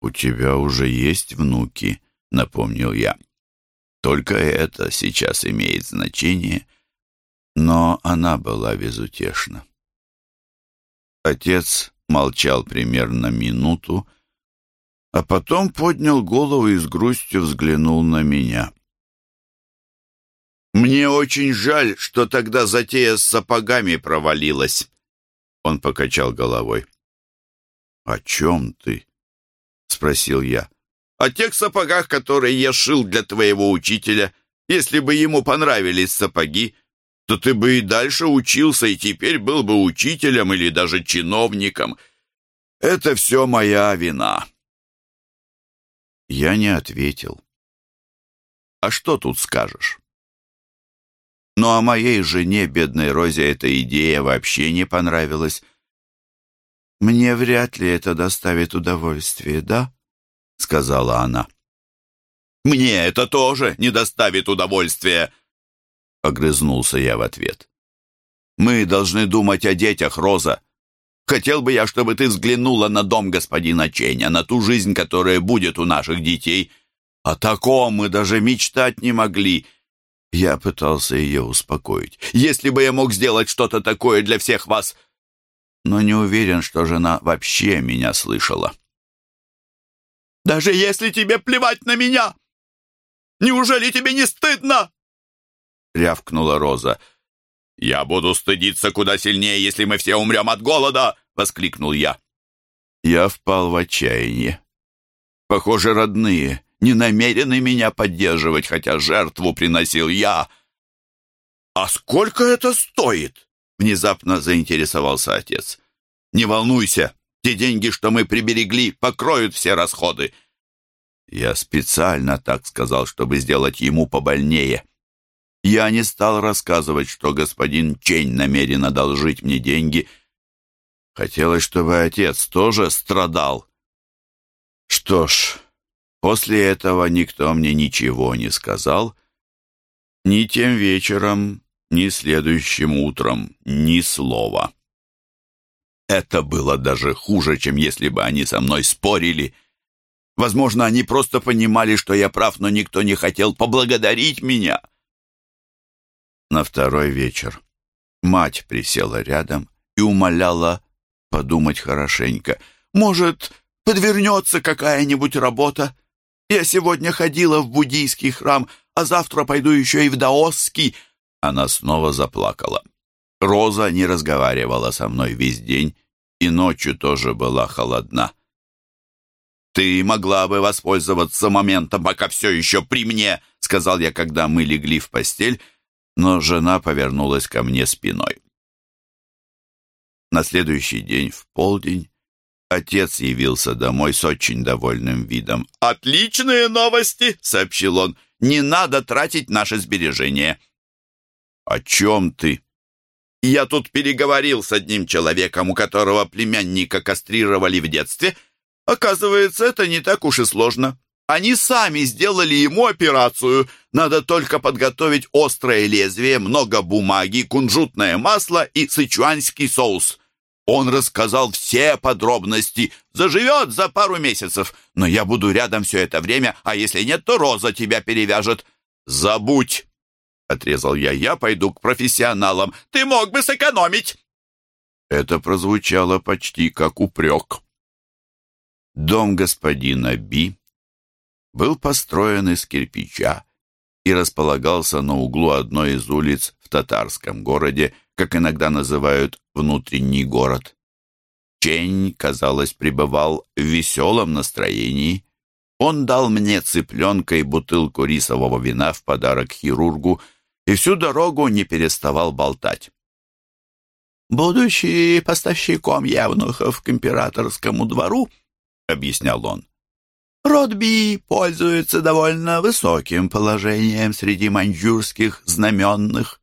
«У тебя уже есть внуки», — напомнил я. «Только это сейчас имеет значение». Но она была безутешна. Отец молчал примерно минуту, а потом поднял голову и с грустью взглянул на меня. «Мне очень жаль, что тогда затея с сапогами провалилась», — он покачал головой. «О чем ты?» — спросил я. «О тех сапогах, которые я шил для твоего учителя. Если бы ему понравились сапоги, то ты бы и дальше учился, и теперь был бы учителем или даже чиновником. Это все моя вина». Я не ответил. «А что тут скажешь?» Ну, а моей жене, бедной Розе, эта идея вообще не понравилась. «Мне вряд ли это доставит удовольствие, да?» — сказала она. «Мне это тоже не доставит удовольствия!» — огрызнулся я в ответ. «Мы должны думать о детях, Роза. Хотел бы я, чтобы ты взглянула на дом господина Ченя, на ту жизнь, которая будет у наших детей. О таком мы даже мечтать не могли». Я пытался ее успокоить. «Если бы я мог сделать что-то такое для всех вас...» Но не уверен, что жена вообще меня слышала. «Даже если тебе плевать на меня, неужели тебе не стыдно?» — рявкнула Роза. «Я буду стыдиться куда сильнее, если мы все умрем от голода!» — воскликнул я. Я впал в отчаяние. Похоже, родные не намерены меня поддерживать, хотя жертву приносил я. «А сколько это стоит?» — внезапно заинтересовался отец. «Не волнуйся, те деньги, что мы приберегли, покроют все расходы». Я специально так сказал, чтобы сделать ему побольнее. Я не стал рассказывать, что господин Чень намерен одолжить мне деньги. Хотелось, чтобы отец тоже страдал. Что ж, после этого никто мне ничего не сказал. Ни тем вечером, ни следующим утром, ни слова. Это было даже хуже, чем если бы они со мной спорили. Возможно, они просто понимали, что я прав, но никто не хотел поблагодарить меня на второй вечер. Мать присела рядом и умоляла подумать хорошенько. «Может, подвернется какая-нибудь работа? Я сегодня ходила в буддийский храм, а завтра пойду еще и в Даосский». Она снова заплакала. Роза не разговаривала со мной весь день, и ночью тоже была холодна. «Ты могла бы воспользоваться моментом, пока все еще при мне», — сказал я, когда мы легли в постель, но жена повернулась ко мне спиной. На следующий день в полдень отец явился домой с очень довольным видом. «Отличные новости!» — сообщил он. «Не надо тратить наши сбережения». «О чем ты?» «Я тут переговорил с одним человеком, у которого племянника кастрировали в детстве», Оказывается, это не так уж и сложно. Они сами сделали ему операцию. Надо только подготовить острое лезвие, много бумаги, кунжутное масло и сычуанский соус. Он рассказал все подробности. Заживет за пару месяцев. Но я буду рядом все это время, а если нет, то Роза тебя перевяжет. Забудь, — отрезал я. Я пойду к профессионалам. Ты мог бы сэкономить. Это прозвучало почти как упрек. Дом господина Би был построен из кирпича и располагался на углу одной из улиц в татарском городе, как иногда называют внутренний город. Чень, казалось, пребывал в веселом настроении. Он дал мне цыпленка и бутылку рисового вина в подарок хирургу и всю дорогу не переставал болтать. Будучи поставщиком явнухов к императорскому двору, — объяснял он. Ротби пользуется довольно высоким положением среди маньчжурских знаменных.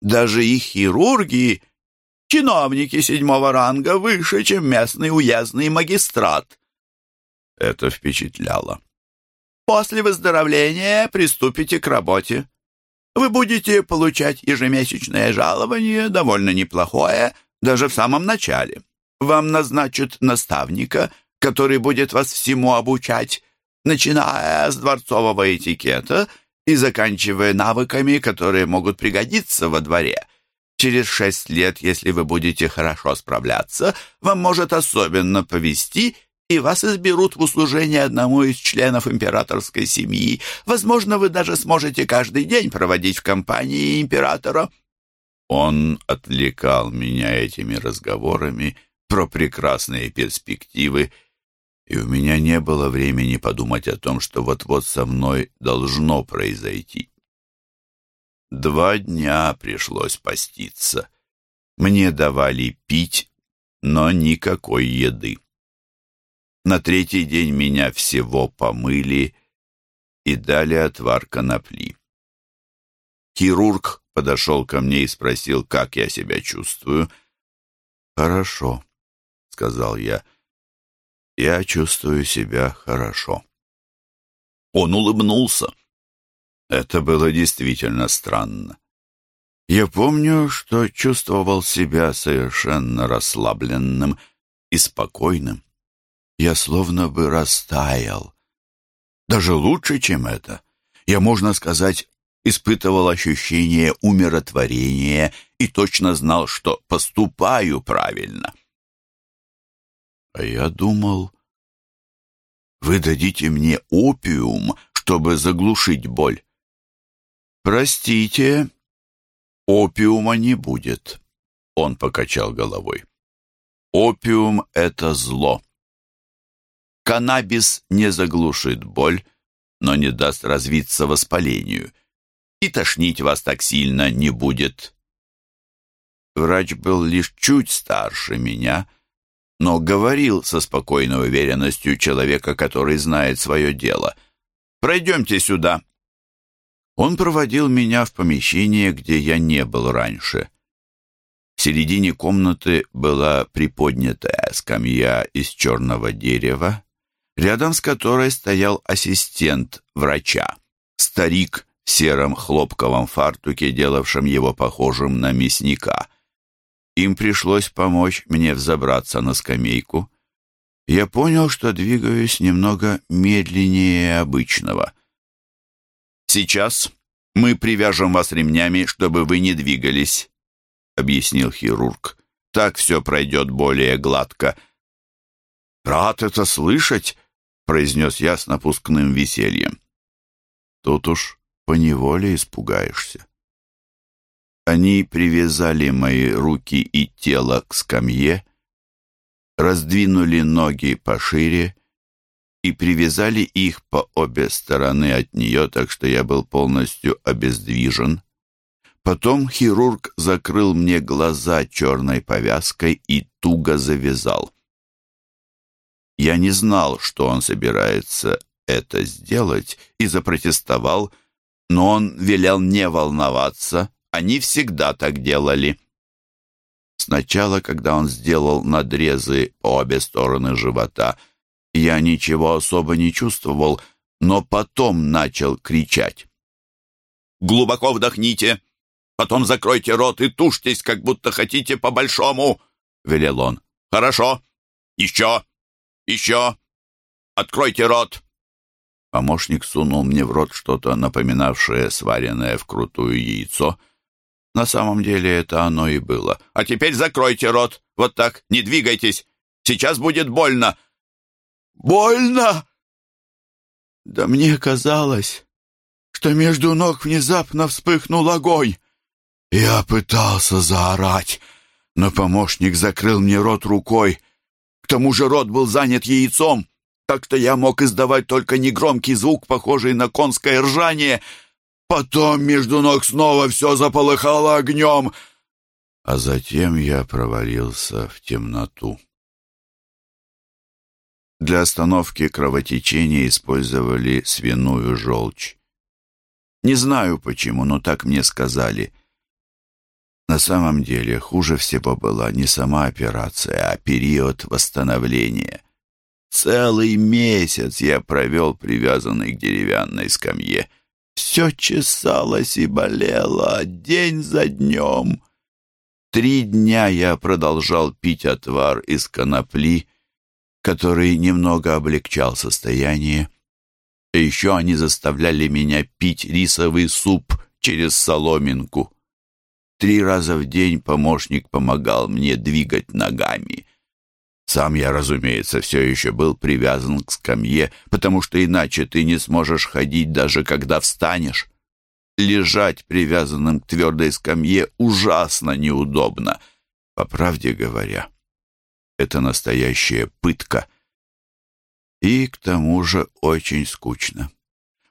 Даже их хирурги — чиновники седьмого ранга выше, чем местный уездный магистрат. Это впечатляло. После выздоровления приступите к работе. Вы будете получать ежемесячное жалование, довольно неплохое, даже в самом начале. Вам назначат наставника — который будет вас всему обучать, начиная с дворцового этикета и заканчивая навыками, которые могут пригодиться во дворе. Через шесть лет, если вы будете хорошо справляться, вам может особенно повести, и вас изберут в услужение одному из членов императорской семьи. Возможно, вы даже сможете каждый день проводить в компании императора». Он отвлекал меня этими разговорами про прекрасные перспективы, и у меня не было времени подумать о том, что вот-вот со мной должно произойти. Два дня пришлось поститься. Мне давали пить, но никакой еды. На третий день меня всего помыли и дали отвар конопли. Хирург подошел ко мне и спросил, как я себя чувствую. «Хорошо», — сказал я, — я чувствую себя хорошо. Он улыбнулся. Это было действительно странно. Я помню, что чувствовал себя совершенно расслабленным и спокойным. Я словно бы растаял. Даже лучше, чем это. Я, можно сказать, испытывал ощущение умиротворения и точно знал, что поступаю правильно. А я думал, вы дадите мне опиум, чтобы заглушить боль. Простите, опиума не будет. Он покачал головой. Опиум — это зло. Каннабис не заглушит боль, но не даст развиться воспалению. И тошнить вас так сильно не будет. Врач был лишь чуть старше меня — но говорил со спокойной уверенностью человека, который знает свое дело. «Пройдемте сюда». Он проводил меня в помещение, где я не был раньше. В середине комнаты была приподнятая скамья из черного дерева, рядом с которой стоял ассистент врача, старик в сером хлопковом фартуке, делавшем его похожим на мясника — им пришлось помочь мне взобраться на скамейку. Я понял, что двигаюсь немного медленнее обычного. «Сейчас мы привяжем вас ремнями, чтобы вы не двигались», — объяснил хирург. «Так все пройдет более гладко». «Рад это слышать», — произнес я с напускным весельем. Тут уж поневоле испугаешься. Они привязали мои руки и тело к скамье, раздвинули ноги пошире и привязали их по обе стороны от нее, так что я был полностью обездвижен. Потом хирург закрыл мне глаза черной повязкой и туго завязал. Я не знал, что он собирается это сделать, и запротестовал, но он велел не волноваться, они всегда так делали. Сначала, когда он сделал надрезы обе стороны живота, я ничего особо не чувствовал, но потом начал кричать. «Глубоко вдохните!» Потом закройте рот и тушьтесь, как будто хотите по-большому», — велел он. «Хорошо. Еще. Еще. Откройте рот». Помощник сунул мне в рот что-то напоминавшее сваренное вкрутую яйцо. На самом деле это оно и было. «А теперь закройте рот. Вот так. Не двигайтесь. Сейчас будет больно». «Больно?» «Да мне казалось, что между ног внезапно вспыхнул огонь. Я пытался заорать, но помощник закрыл мне рот рукой. К тому же рот был занят яйцом, так что я мог издавать только негромкий звук, похожий на конское ржание. Потом между ног снова все заполыхало огнем, а затем я провалился в темноту. Для остановки кровотечения использовали свиную желчь. Не знаю почему, но так мне сказали. На самом деле хуже всего была не сама операция, а период восстановления. Целый месяц я провел привязанный к деревянной скамье. Все чесалось и болело день за днем. Три дня я продолжал пить отвар из конопли, который немного облегчал состояние. И еще они заставляли меня пить рисовый суп через соломинку. Три раза в день помощник помогал мне двигать ногами. Сам я, разумеется, все еще был привязан к скамье, потому что иначе ты не сможешь ходить, даже когда встанешь. Лежать привязанным к твердой скамье ужасно неудобно. По правде говоря, это настоящая пытка. И к тому же очень скучно.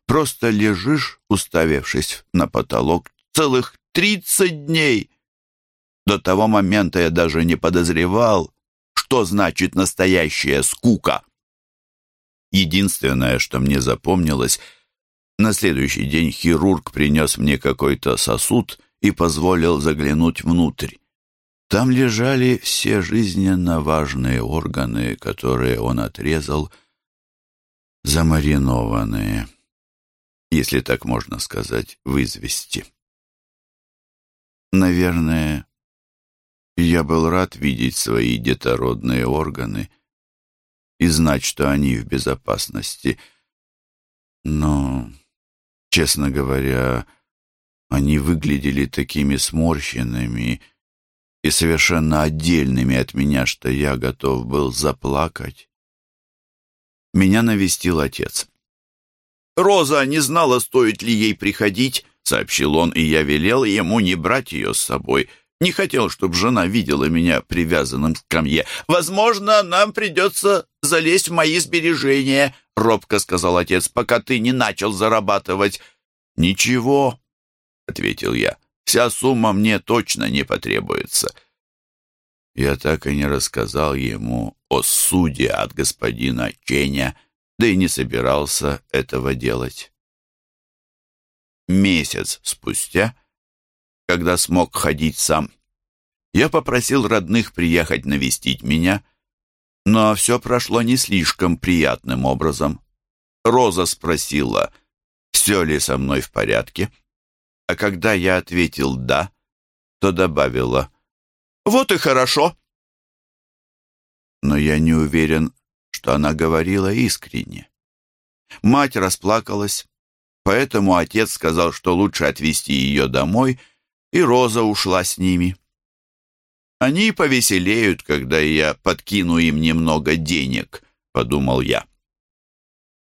Просто лежишь, уставившись на потолок, целых тридцать дней. До того момента я даже не подозревал, что значит настоящая скука. Единственное, что мне запомнилось, на следующий день хирург принес мне какой-то сосуд и позволил заглянуть внутрь. Там лежали все жизненно важные органы, которые он отрезал, замаринованные, если так можно сказать, в извести. Наверное, я был рад видеть свои детородные органы и знать, что они в безопасности. Но, честно говоря, они выглядели такими сморщенными и совершенно отдельными от меня, что я готов был заплакать. Меня навестил отец. Роза не знала, стоит ли ей приходить, сообщил он, и я велел ему не брать ее с собой. Не хотел, чтобы жена видела меня привязанным к скамье. «Возможно, нам придется залезть в мои сбережения», — робко сказал отец, «пока ты не начал зарабатывать». «Ничего», — ответил я, «вся сумма мне точно не потребуется». Я так и не рассказал ему о суде от господина Ченя, да и не собирался этого делать месяц спустя, когда смог ходить сам, я попросил родных приехать навестить меня, но все прошло не слишком приятным образом. Роза спросила, все ли со мной в порядке, а когда я ответил «да», то добавила «Вот и хорошо». Но я не уверен, что она говорила искренне. Мать расплакалась, Поэтому отец сказал, что лучше отвезти ее домой, и Роза ушла с ними. «Они повеселеют, когда я подкину им немного денег», — подумал я.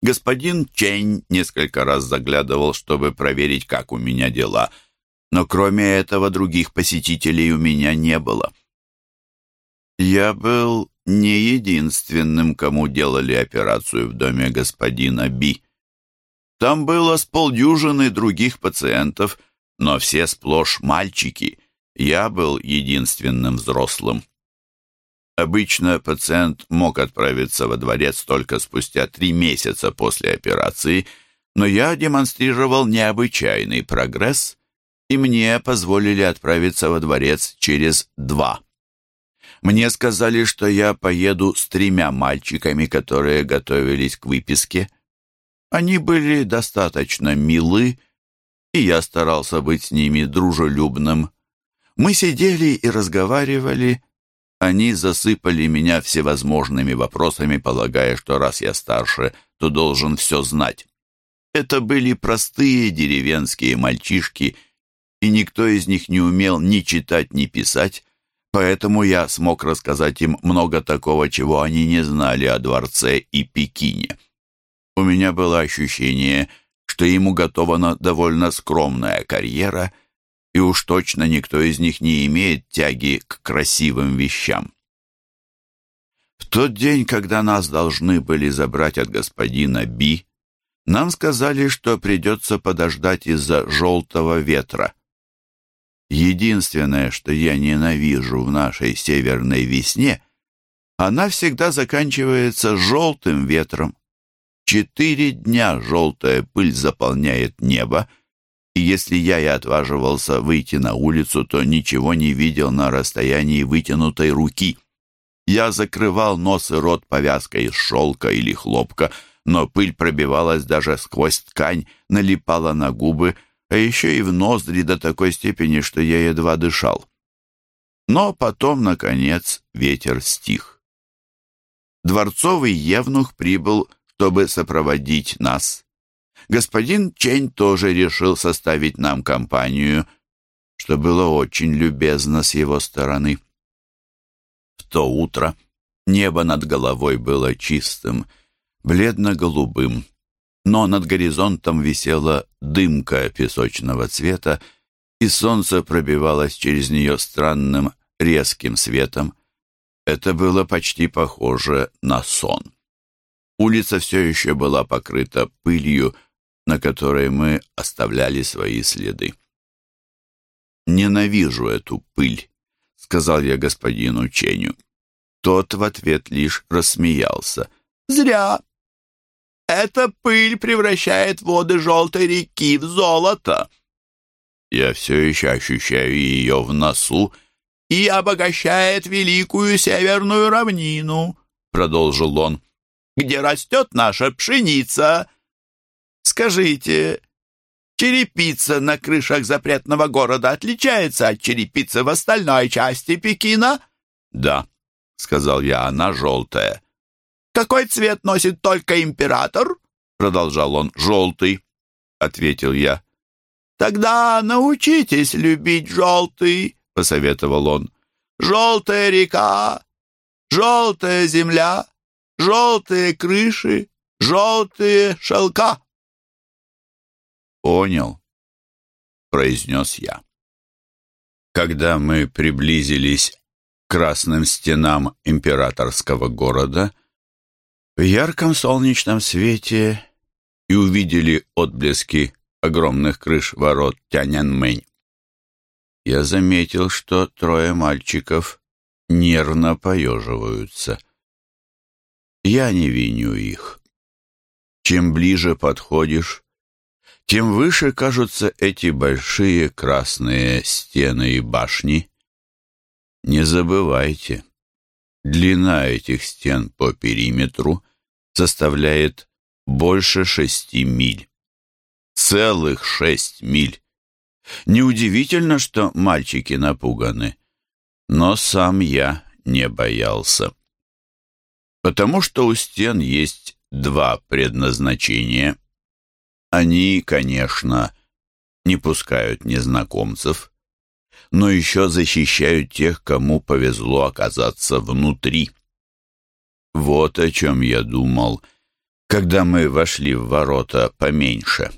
Господин Чень несколько раз заглядывал, чтобы проверить, как у меня дела, но кроме этого других посетителей у меня не было. Я был не единственным, кому делали операцию в доме господина Би. Там было с полдюжины других пациентов, но все сплошь мальчики. Я был единственным взрослым. Обычно пациент мог отправиться во дворец только спустя три месяца после операции, но я демонстрировал необычайный прогресс, и мне позволили отправиться во дворец через два. Мне сказали, что я поеду с тремя мальчиками, которые готовились к выписке. Они были достаточно милы, и я старался быть с ними дружелюбным. Мы сидели и разговаривали, они засыпали меня всевозможными вопросами, полагая, что раз я старше, то должен все знать. Это были простые деревенские мальчишки, и никто из них не умел ни читать, ни писать, поэтому я смог рассказать им много такого, чего они не знали о дворце и Пекине. У меня было ощущение, что ему уготована довольно скромная карьера — и уж точно никто из них не имеет тяги к красивым вещам. В тот день, когда нас должны были забрать от господина Би, нам сказали, что придется подождать из-за желтого ветра. Единственное, что я ненавижу в нашей северной весне, она всегда заканчивается желтым ветром. Четыре дня желтая пыль заполняет небо, и если я и отваживался выйти на улицу, то ничего не видел на расстоянии вытянутой руки. Я закрывал нос и рот повязкой из шелка или хлопка, но пыль пробивалась даже сквозь ткань, налипала на губы, а еще и в ноздри до такой степени, что я едва дышал. Но потом, наконец, ветер стих. Дворцовый евнух прибыл, чтобы сопроводить нас. Господин Чень тоже решил составить нам компанию, что было очень любезно с его стороны. В то утро небо над головой было чистым, бледно-голубым, но над горизонтом висела дымка песочного цвета, и солнце пробивалось через нее странным резким светом. Это было почти похоже на сон. Улица все еще была покрыта пылью, на которой мы оставляли свои следы. «Ненавижу эту пыль», — сказал я господину Ченю. Тот в ответ лишь рассмеялся. «Зря. Эта пыль превращает воды желтой реки в золото. Я все еще ощущаю ее в носу и обогащает великую северную равнину», — продолжил он, «где растет наша пшеница» Скажите, черепица на крышах запретного города отличается от черепицы в остальной части Пекина? Да, сказал я, она желтая. Какой цвет носит только император? Продолжал он. Желтый, ответил я. Тогда научитесь любить желтый, посоветовал он. Желтая река, желтая земля, желтые крыши, желтые шелка понял», — произнес я. Когда мы приблизились к красным стенам императорского города, в ярком солнечном свете и увидели отблески огромных крыш ворот Тяньанмэнь. Я заметил, что трое мальчиков нервно поеживаются. Я не виню их. Чем ближе подходишь, тем выше кажутся эти большие красные стены и башни. Не забывайте, длина этих стен по периметру составляет больше шести миль. Целых шесть миль. Неудивительно, что мальчики напуганы, но сам я не боялся. Потому что у стен есть два предназначения — они, конечно, не пускают незнакомцев, но еще защищают тех, кому повезло оказаться внутри. Вот о чем я думал, когда мы вошли в ворота поменьше.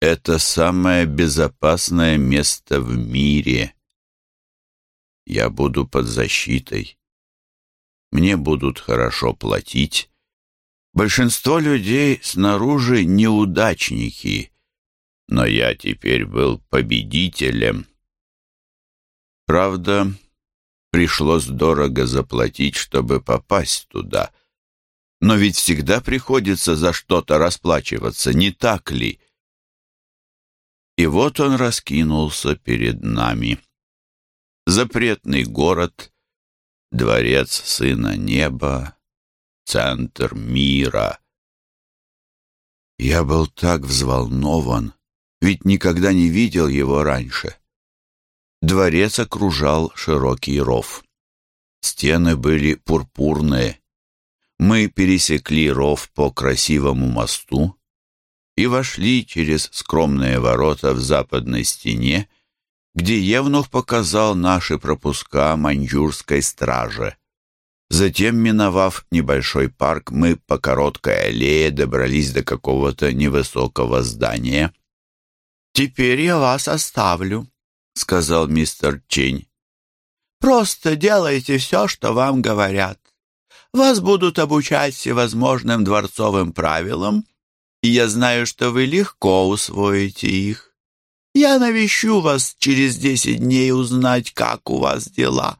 Это самое безопасное место в мире. Я буду под защитой. Мне будут хорошо платить. Большинство людей снаружи неудачники, но я теперь был победителем. Правда, пришлось дорого заплатить, чтобы попасть туда. Но ведь всегда приходится за что-то расплачиваться, не так ли? И вот он раскинулся перед нами. Запретный город, дворец сына неба, центр мира. Я был так взволнован, ведь никогда не видел его раньше. Дворец окружал широкий ров. Стены были пурпурные. Мы пересекли ров по красивому мосту и вошли через скромные ворота в западной стене, где Евнух показал наши пропуска маньчжурской страже. Затем, миновав небольшой парк, мы по короткой аллее добрались до какого-то невысокого здания. «Теперь я вас оставлю», — сказал мистер Чень. «Просто делайте все, что вам говорят. Вас будут обучать всевозможным дворцовым правилам, и я знаю, что вы легко усвоите их. Я навещу вас через десять дней узнать, как у вас дела».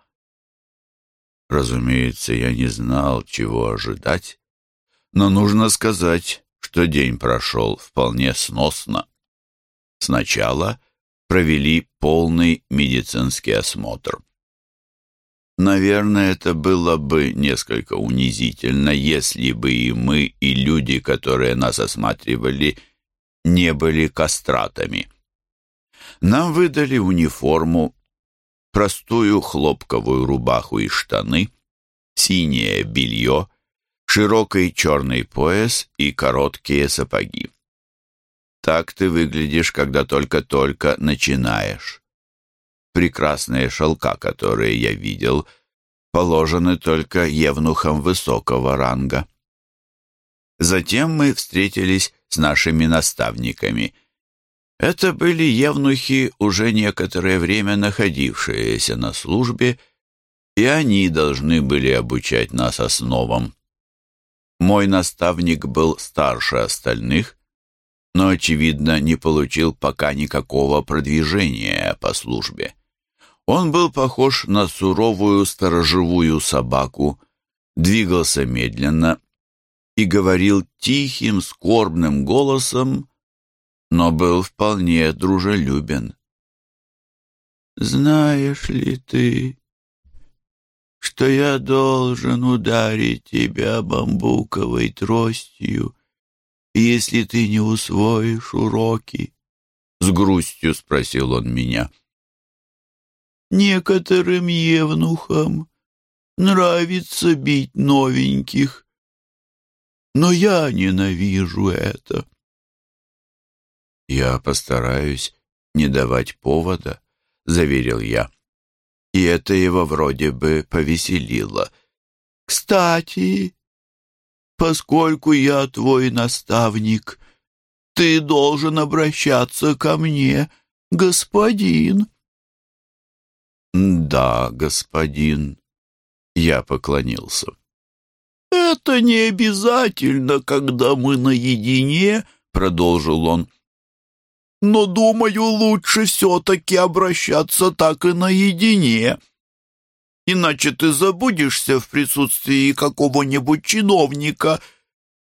Разумеется, я не знал, чего ожидать, но нужно сказать, что день прошел вполне сносно. Сначала провели полный медицинский осмотр. Наверное, это было бы несколько унизительно, если бы и мы, и люди, которые нас осматривали, не были кастратами. Нам выдали униформу, простую хлопковую рубаху и штаны, синее белье, широкий черный пояс и короткие сапоги. Так ты выглядишь, когда только-только начинаешь. Прекрасные шелка, которые я видел, положены только евнухам высокого ранга. Затем мы встретились с нашими наставниками. Это были евнухи, уже некоторое время находившиеся на службе, и они должны были обучать нас основам. Мой наставник был старше остальных, но, очевидно, не получил пока никакого продвижения по службе. Он был похож на суровую сторожевую собаку, двигался медленно и говорил тихим, скорбным голосом, но был вполне дружелюбен. «Знаешь ли ты, что я должен ударить тебя бамбуковой тростью, если ты не усвоишь уроки?» С грустью спросил он меня. «Некоторым евнухам нравится бить новеньких, но я ненавижу это». «Я постараюсь не давать повода», — заверил я. И это его вроде бы повеселило. «Кстати, поскольку я твой наставник, ты должен обращаться ко мне, господин». «Да, господин», — я поклонился. «Это не обязательно, когда мы наедине», — продолжил он. «Но, думаю, лучше все-таки обращаться так и наедине» иначе ты забудешься в присутствии какого-нибудь чиновника,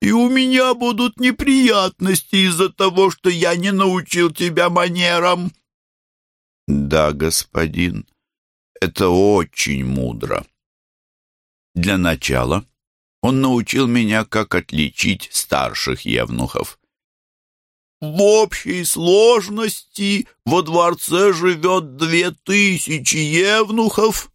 и у меня будут неприятности из-за того, что я не научил тебя манерам». «Да, господин, это очень мудро. Для начала он научил меня, как отличить старших евнухов». В общей сложности во дворце живет две тысячи евнухов,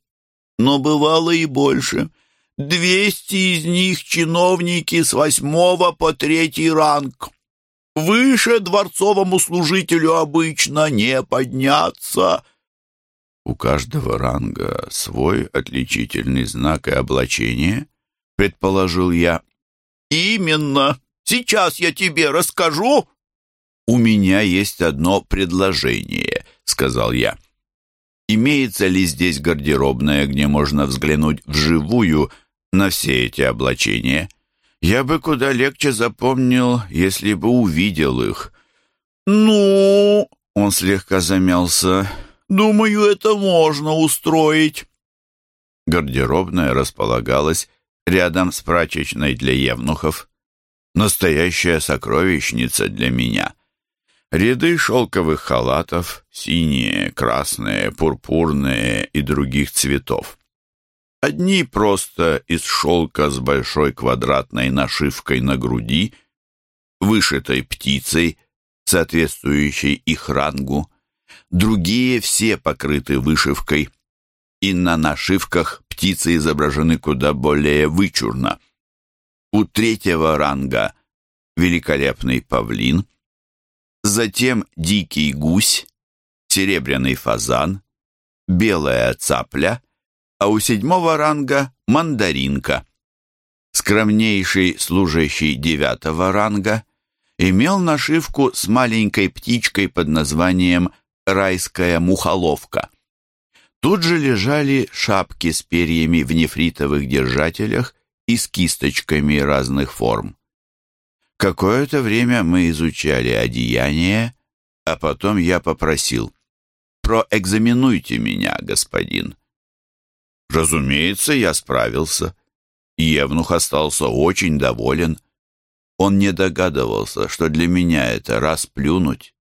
но бывало и больше. Двести из них чиновники с восьмого по третий ранг. Выше дворцовому служителю обычно не подняться. У каждого ранга свой отличительный знак и облачение, предположил я. «Именно. Сейчас я тебе расскажу». «У меня есть одно предложение», — сказал я. «Имеется ли здесь гардеробная, где можно взглянуть вживую на все эти облачения? Я бы куда легче запомнил, если бы увидел их». «Ну...» — он слегка замялся. «Думаю, это можно устроить». Гардеробная располагалась рядом с прачечной для евнухов. Настоящая сокровищница для меня. Ряды шелковых халатов, синие, красные, пурпурные и других цветов. Одни просто из шелка с большой квадратной нашивкой на груди, вышитой птицей, соответствующей их рангу. Другие все покрыты вышивкой, и на нашивках птицы изображены куда более вычурно. У третьего ранга великолепный павлин, затем дикий гусь, серебряный фазан, белая цапля, а у седьмого ранга мандаринка. Скромнейший служащий девятого ранга имел нашивку с маленькой птичкой под названием «райская мухоловка». Тут же лежали шапки с перьями в нефритовых держателях и с кисточками разных форм. Какое-то время мы изучали одеяние, а потом я попросил «Проэкзаменуйте меня, господин». Разумеется, я справился. Евнух остался очень доволен. Он не догадывался, что для меня это расплюнуть.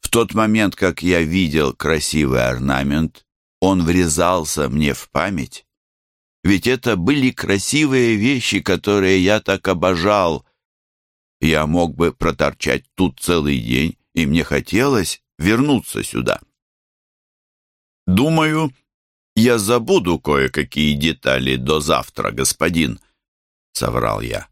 В тот момент, как я видел красивый орнамент, он врезался мне в память. Ведь это были красивые вещи, которые я так обожал, я мог бы проторчать тут целый день, и мне хотелось вернуться сюда. «Думаю, я забуду кое-какие детали до завтра, господин», — соврал я.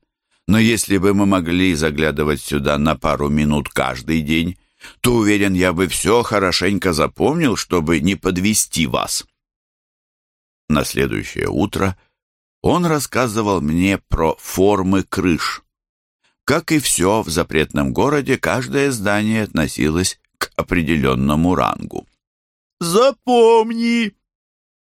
«Но если бы мы могли заглядывать сюда на пару минут каждый день, то, уверен, я бы все хорошенько запомнил, чтобы не подвести вас». На следующее утро он рассказывал мне про формы крыш. Как и все в запретном городе, каждое здание относилось к определенному рангу. «Запомни,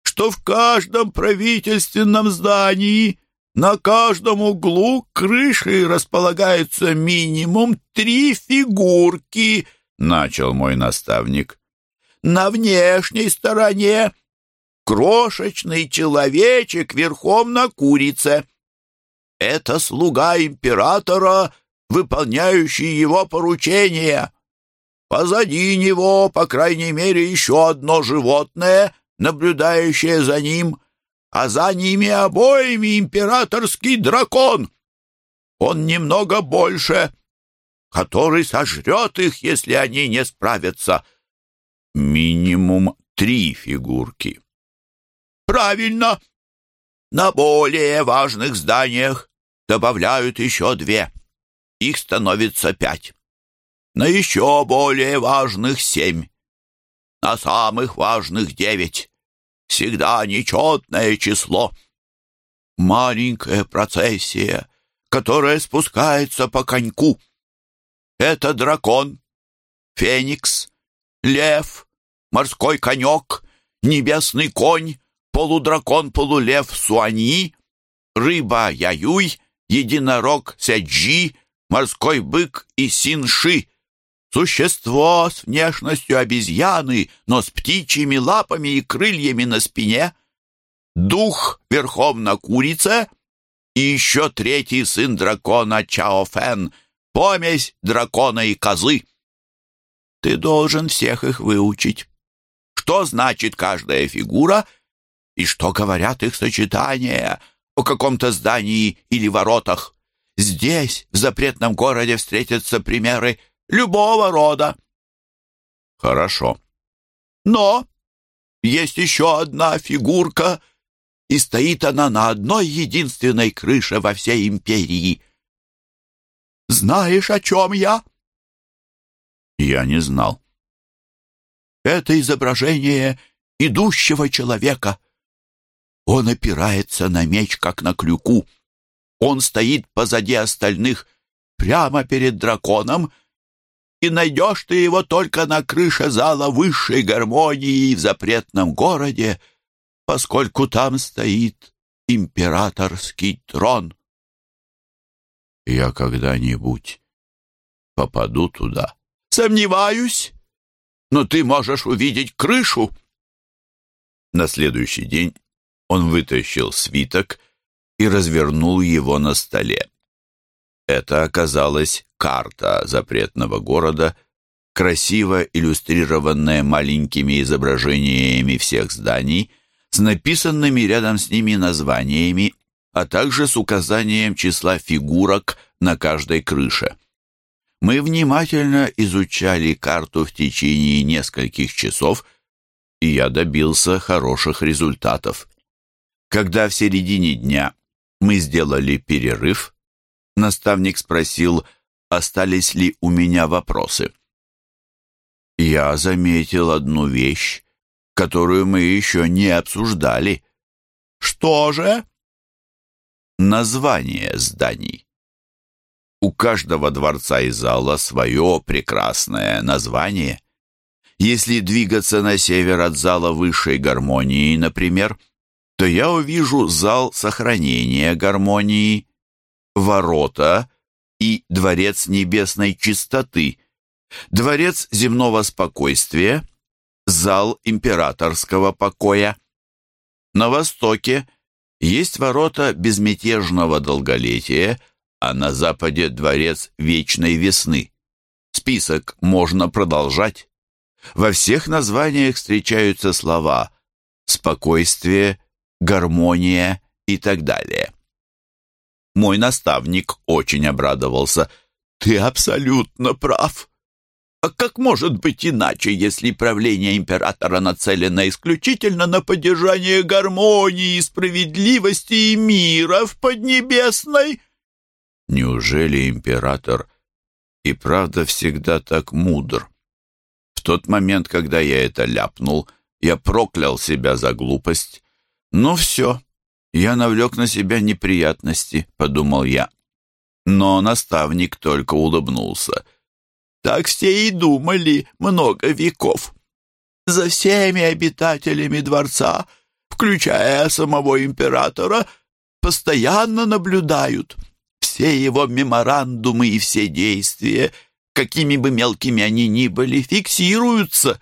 что в каждом правительственном здании на каждом углу крыши располагаются минимум три фигурки», — начал мой наставник. «На внешней стороне крошечный человечек верхом на курице». Это слуга императора, выполняющий его поручения. Позади него, по крайней мере, еще одно животное, наблюдающее за ним, а за ними обоими императорский дракон. Он немного больше, который сожрет их, если они не справятся. Минимум три фигурки. Правильно. На более важных зданиях добавляют еще две. Их становится пять. На еще более важных семь. На самых важных девять. Всегда нечетное число. Маленькая процессия, которая спускается по коньку. Это дракон, феникс, лев, морской конек, небесный конь, полудракон-полулев Суани, рыба Яюй — единорог Сяджи, морской бык и Синши. Существо с внешностью обезьяны, но с птичьими лапами и крыльями на спине. Дух верхом на курице. И еще третий сын дракона Чаофен, помесь дракона и козы. Ты должен всех их выучить. Что значит каждая фигура и что говорят их сочетания, о каком-то здании или воротах. Здесь, в запретном городе, встретятся примеры любого рода. Хорошо. Но есть еще одна фигурка, и стоит она на одной единственной крыше во всей империи. Знаешь, о чем я? Я не знал. Это изображение идущего человека — он опирается на меч, как на клюку. Он стоит позади остальных, прямо перед драконом, и найдешь ты его только на крыше зала высшей гармонии в запретном городе, поскольку там стоит императорский трон. Я когда-нибудь попаду туда? Сомневаюсь, но ты можешь увидеть крышу. На следующий день он вытащил свиток и развернул его на столе. Это оказалась карта запретного города, красиво иллюстрированная маленькими изображениями всех зданий, с написанными рядом с ними названиями, а также с указанием числа фигурок на каждой крыше. Мы внимательно изучали карту в течение нескольких часов, и я добился хороших результатов. Когда в середине дня мы сделали перерыв, наставник спросил, остались ли у меня вопросы. Я заметил одну вещь, которую мы еще не обсуждали. Что же? Название зданий. У каждого дворца и зала свое прекрасное название. Если двигаться на север от зала высшей гармонии, например, то я увижу зал сохранения гармонии, ворота и дворец небесной чистоты, дворец земного спокойствия, зал императорского покоя. На востоке есть ворота безмятежного долголетия, а на западе дворец вечной весны. Список можно продолжать. Во всех названиях встречаются слова «спокойствие», гармония и так далее. Мой наставник очень обрадовался. «Ты абсолютно прав. А как может быть иначе, если правление императора нацелено исключительно на поддержание гармонии, справедливости и мира в Поднебесной?» Неужели император и правда всегда так мудр? В тот момент, когда я это ляпнул, я проклял себя за глупость, «Ну все, я навлек на себя неприятности», — подумал я. Но наставник только улыбнулся. «Так все и думали много веков. За всеми обитателями дворца, включая самого императора, постоянно наблюдают. Все его меморандумы и все действия, какими бы мелкими они ни были, фиксируются»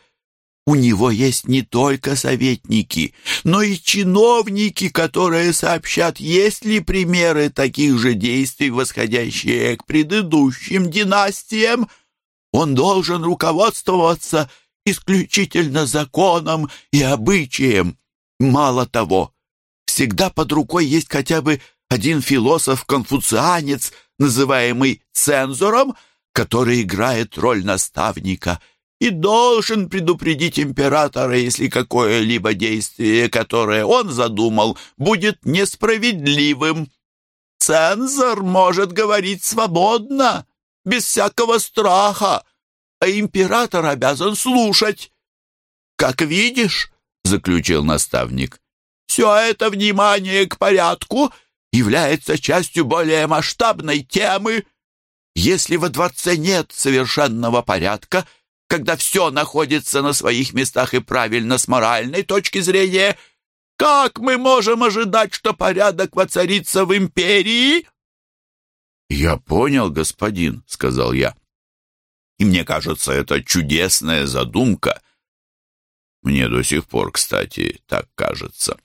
У него есть не только советники, но и чиновники, которые сообщат, есть ли примеры таких же действий, восходящие к предыдущим династиям. Он должен руководствоваться исключительно законом и обычаем. Мало того, всегда под рукой есть хотя бы один философ-конфуцианец, называемый цензором, который играет роль наставника – и должен предупредить императора, если какое-либо действие, которое он задумал, будет несправедливым. Цензор может говорить свободно, без всякого страха, а император обязан слушать. «Как видишь», — заключил наставник, — «все это внимание к порядку является частью более масштабной темы. Если во дворце нет совершенного порядка, — когда все находится на своих местах и правильно с моральной точки зрения, как мы можем ожидать, что порядок воцарится в империи?» «Я понял, господин», — сказал я. «И мне кажется, это чудесная задумка». Мне до сих пор, кстати, так кажется.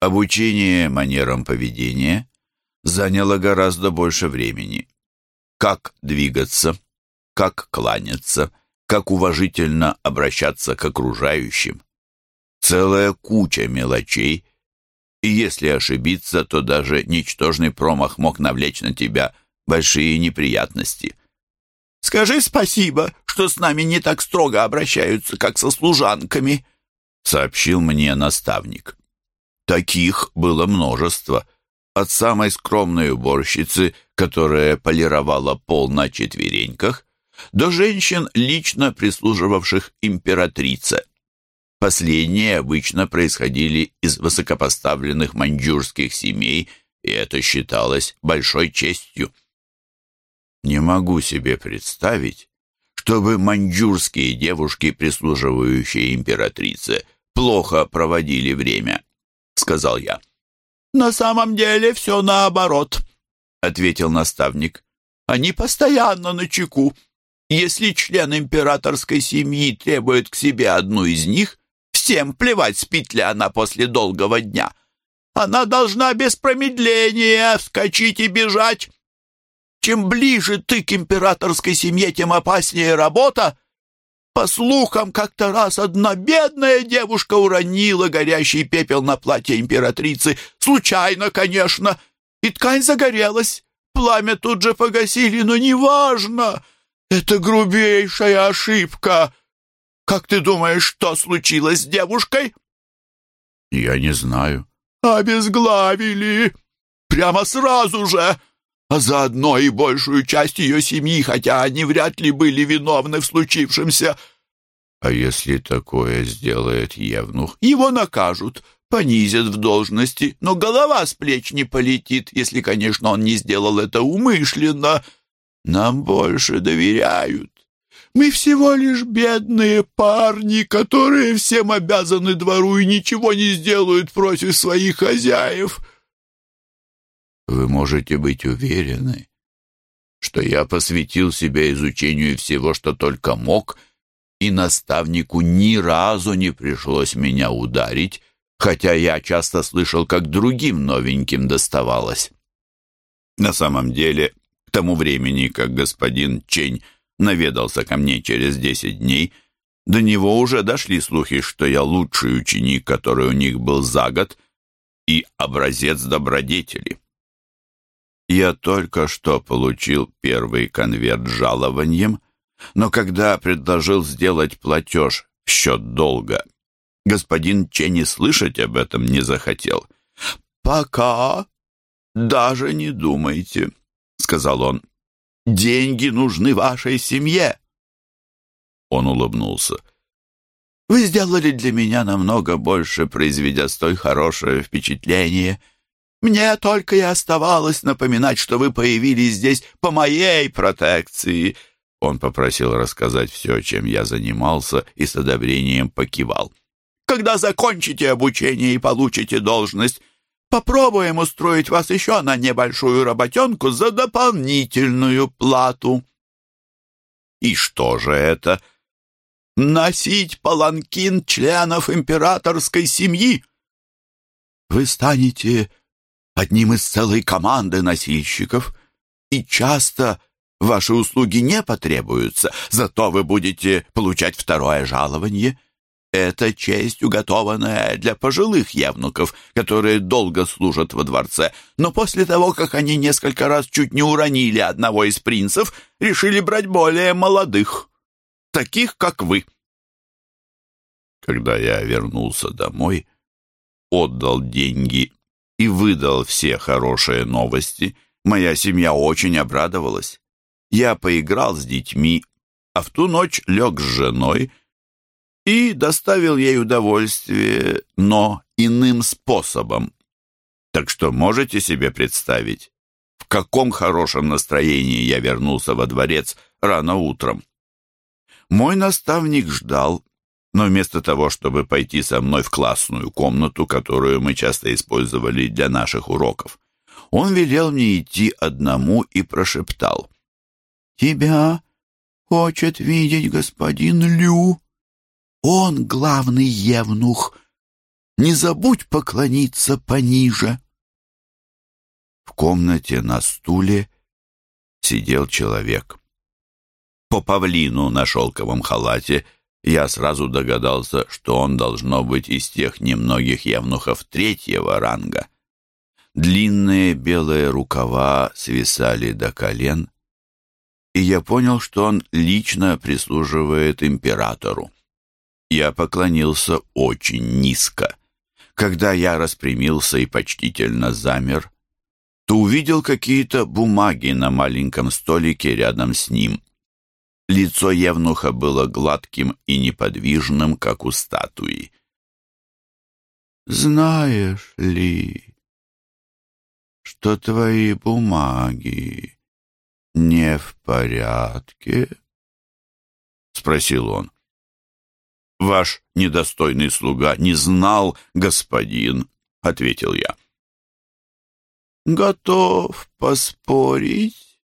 Обучение манерам поведения заняло гораздо больше времени. Как двигаться? Как кланяться, как уважительно обращаться к окружающим. Целая куча мелочей, и если ошибиться, то даже ничтожный промах мог навлечь на тебя большие неприятности. «Скажи спасибо, что с нами не так строго обращаются, как со служанками», сообщил мне наставник. Таких было множество. От самой скромной уборщицы, которая полировала пол на четвереньках, до женщин, лично прислуживавших императрице. Последние обычно происходили из высокопоставленных маньчжурских семей и это считалось большой честью. Не могу себе представить, чтобы маньчжурские девушки, прислуживающие императрице, плохо проводили время, — сказал я. «На самом деле все наоборот», — ответил наставник. «Они постоянно на чеку. Если член императорской семьи требует к себе одну из них, всем плевать, спит ли она после долгого дня. Она должна без промедления вскочить и бежать. Чем ближе ты к императорской семье, тем опаснее работа. По слухам, как-то раз одна бедная девушка уронила горящий пепел на платье императрицы. Случайно, конечно. И ткань загорелась. Пламя тут же погасили, но неважно. Это грубейшая ошибка. Как ты думаешь, что случилось с девушкой? Я не знаю. Обезглавили. Прямо сразу же а заодно и большую часть ее семьи, хотя они вряд ли были виновны в случившемся. А если такое сделает Евнух? Его накажут, понизят в должности, но голова с плеч не полетит, если, конечно, он не сделал это умышленно. Нам больше доверяют. Мы всего лишь бедные парни, которые всем обязаны двору и ничего не сделают против своих хозяев. Вы можете быть уверены, что я посвятил себя изучению всего, что только мог, и наставнику ни разу не пришлось меня ударить, хотя я часто слышал, как другим новеньким доставалось. На самом деле, к тому времени, как господин Чень наведался ко мне через десять дней, до него уже дошли слухи, что я лучший ученик, который у них был за год, и образец добродетели. Я только что получил первый конверт с жалованием, но когда предложил сделать платеж в счет долга, господин Ченни слышать об этом не захотел. «Пока даже не думайте», — сказал он. «Деньги нужны вашей семье». Он улыбнулся. «Вы сделали для меня намного больше, произведя столь хорошее впечатление». Мне только и оставалось напоминать, что вы появились здесь по моей протекции». Он попросил рассказать все, чем я занимался, и с одобрением покивал. «Когда закончите обучение и получите должность, попробуем устроить вас еще на небольшую работенку за дополнительную плату». «И что же это?» «Носить паланкин членов императорской семьи. Вы станете одним из целой команды носильщиков, и часто ваши услуги не потребуются, зато вы будете получать второе жалование. Это честь, уготованная для пожилых евнуков, которые долго служат во дворце, но после того, как они несколько раз чуть не уронили одного из принцев, решили брать более молодых, таких, как вы. Когда я вернулся домой, отдал деньги и выдал все хорошие новости, моя семья очень обрадовалась. Я поиграл с детьми, а в ту ночь лег с женой и доставил ей удовольствие, но иным способом. Так что можете себе представить, в каком хорошем настроении я вернулся во дворец рано утром. Мой наставник ждал, но вместо того, чтобы пойти со мной в классную комнату, которую мы часто использовали для наших уроков, он велел мне идти одному и прошептал. «Тебя хочет видеть господин Лю. Он главный евнух. Не забудь поклониться пониже». В комнате на стуле сидел человек. По павлину на шелковом халате — я сразу догадался, что он должно быть из тех немногих явнухов третьего ранга. Длинные белые рукава свисали до колен, и я понял, что он лично прислуживает императору. Я поклонился очень низко. Когда я распрямился и почтительно замер, то увидел какие-то бумаги на маленьком столике рядом с ним — Лицо Евнуха было гладким и неподвижным, как у статуи. «Знаешь ли, что твои бумаги не в порядке?» — спросил он. «Ваш недостойный слуга не знал, господин», — ответил я. «Готов поспорить.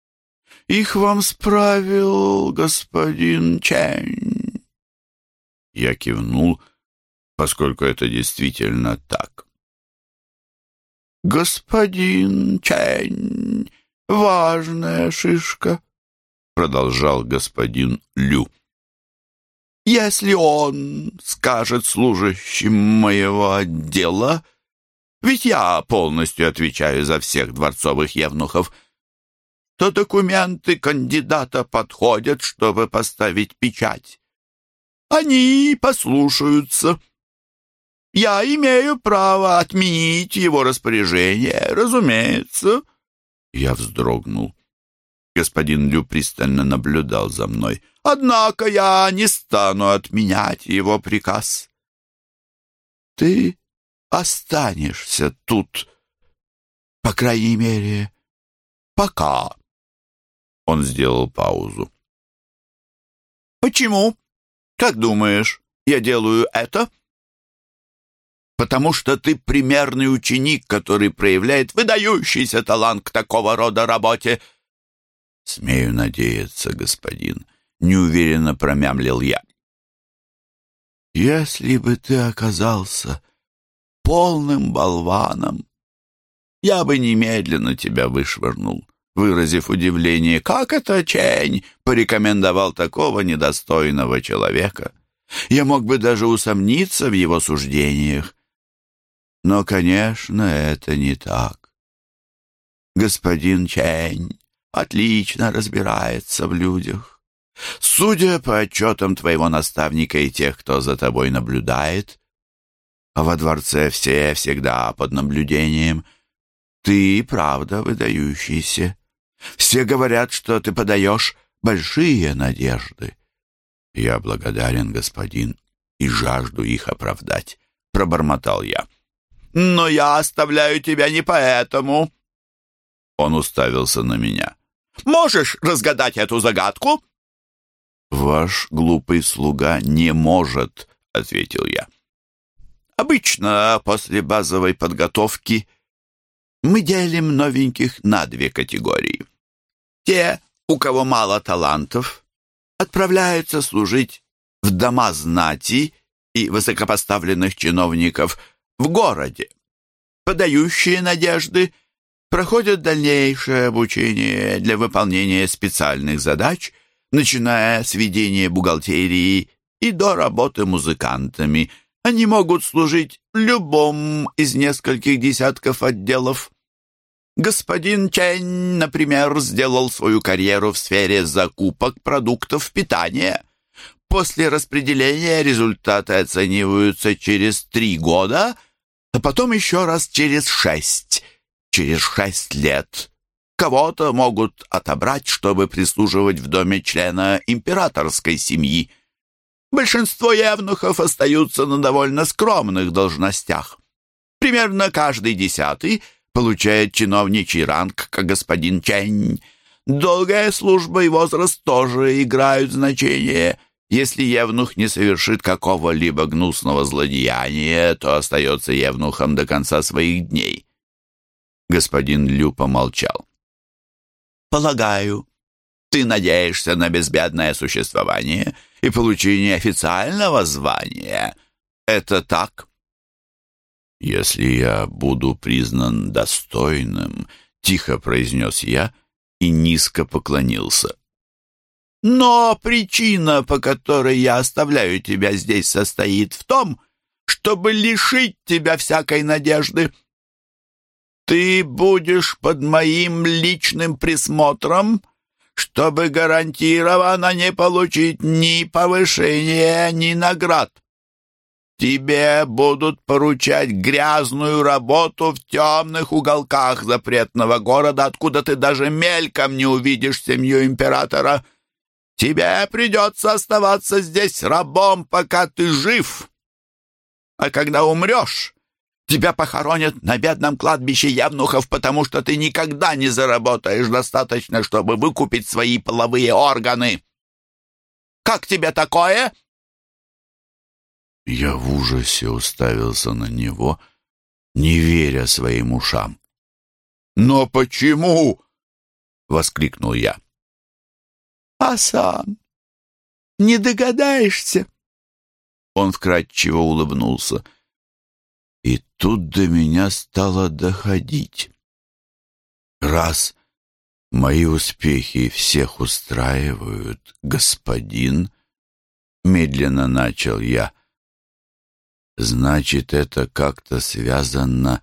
Их вам справил господин Чэнь». Я кивнул, поскольку это действительно так. «Господин Чэнь, важная шишка», — продолжал господин Лю. Если он скажет служащим моего отдела, ведь я полностью отвечаю за всех дворцовых евнухов, то документы кандидата подходят, чтобы поставить печать. Они послушаются. Я имею право отменить его распоряжение, разумеется. Я вздрогнул. Господин Лю пристально наблюдал за мной. «Однако я не стану отменять его приказ. Ты останешься тут, по крайней мере, пока». Он сделал паузу. «Почему? Как думаешь, я делаю это?» «Потому что ты примерный ученик, который проявляет выдающийся талант к такого рода работе», «Смею надеяться, господин», — неуверенно промямлил я. «Если бы ты оказался полным болваном, я бы немедленно тебя вышвырнул». Выразив удивление, как это Чень порекомендовал такого недостойного человека. Я мог бы даже усомниться в его суждениях. Но, конечно, это не так. Господин Чень отлично разбирается в людях. Судя по отчетам твоего наставника и тех, кто за тобой наблюдает, а во дворце все всегда под наблюдением, ты правда выдающийся. Все говорят, что ты подаешь большие надежды. Я благодарен, господин, и жажду их оправдать, — пробормотал я. Но я оставляю тебя не поэтому. Он уставился на меня. Можешь разгадать эту загадку?» «Ваш глупый слуга не может», — ответил я. «Обычно после базовой подготовки мы делим новеньких на две категории. Те, у кого мало талантов, отправляются служить в дома знати и высокопоставленных чиновников в городе. Подающие надежды — проходят дальнейшее обучение для выполнения специальных задач, начиная с ведения бухгалтерии и до работы музыкантами. Они могут служить в любом из нескольких десятков отделов. Господин Чэнь, например, сделал свою карьеру в сфере закупок продуктов питания. После распределения результаты оцениваются через три года, а потом еще раз через шесть – через шесть лет кого-то могут отобрать, чтобы прислуживать в доме члена императорской семьи. Большинство евнухов остаются на довольно скромных должностях. Примерно каждый десятый получает чиновничий ранг, как господин Чэнь. Долгая служба и возраст тоже играют значение. Если евнух не совершит какого-либо гнусного злодеяния, то остается евнухом до конца своих дней. Господин Лю помолчал. «Полагаю, ты надеешься на безбедное существование и получение официального звания. Это так?» «Если я буду признан достойным», — тихо произнес я и низко поклонился. «Но причина, по которой я оставляю тебя здесь, состоит в том, чтобы лишить тебя всякой надежды». Ты будешь под моим личным присмотром, чтобы гарантированно не получить ни повышения, ни наград. Тебе будут поручать грязную работу в темных уголках запретного города, откуда ты даже мельком не увидишь семью императора. Тебе придется оставаться здесь рабом, пока ты жив. А когда умрешь, Тебя похоронят на бедном кладбище явнухов, потому что ты никогда не заработаешь достаточно, чтобы выкупить свои половые органы. Как тебе такое?» Я в ужасе уставился на него, не веря своим ушам. «Но почему?» — воскликнул я. «А сам не догадаешься?» Он вкратчиво улыбнулся. Тут до меня стало доходить. Раз мои успехи всех устраивают, господин, медленно начал я, значит, это как-то связано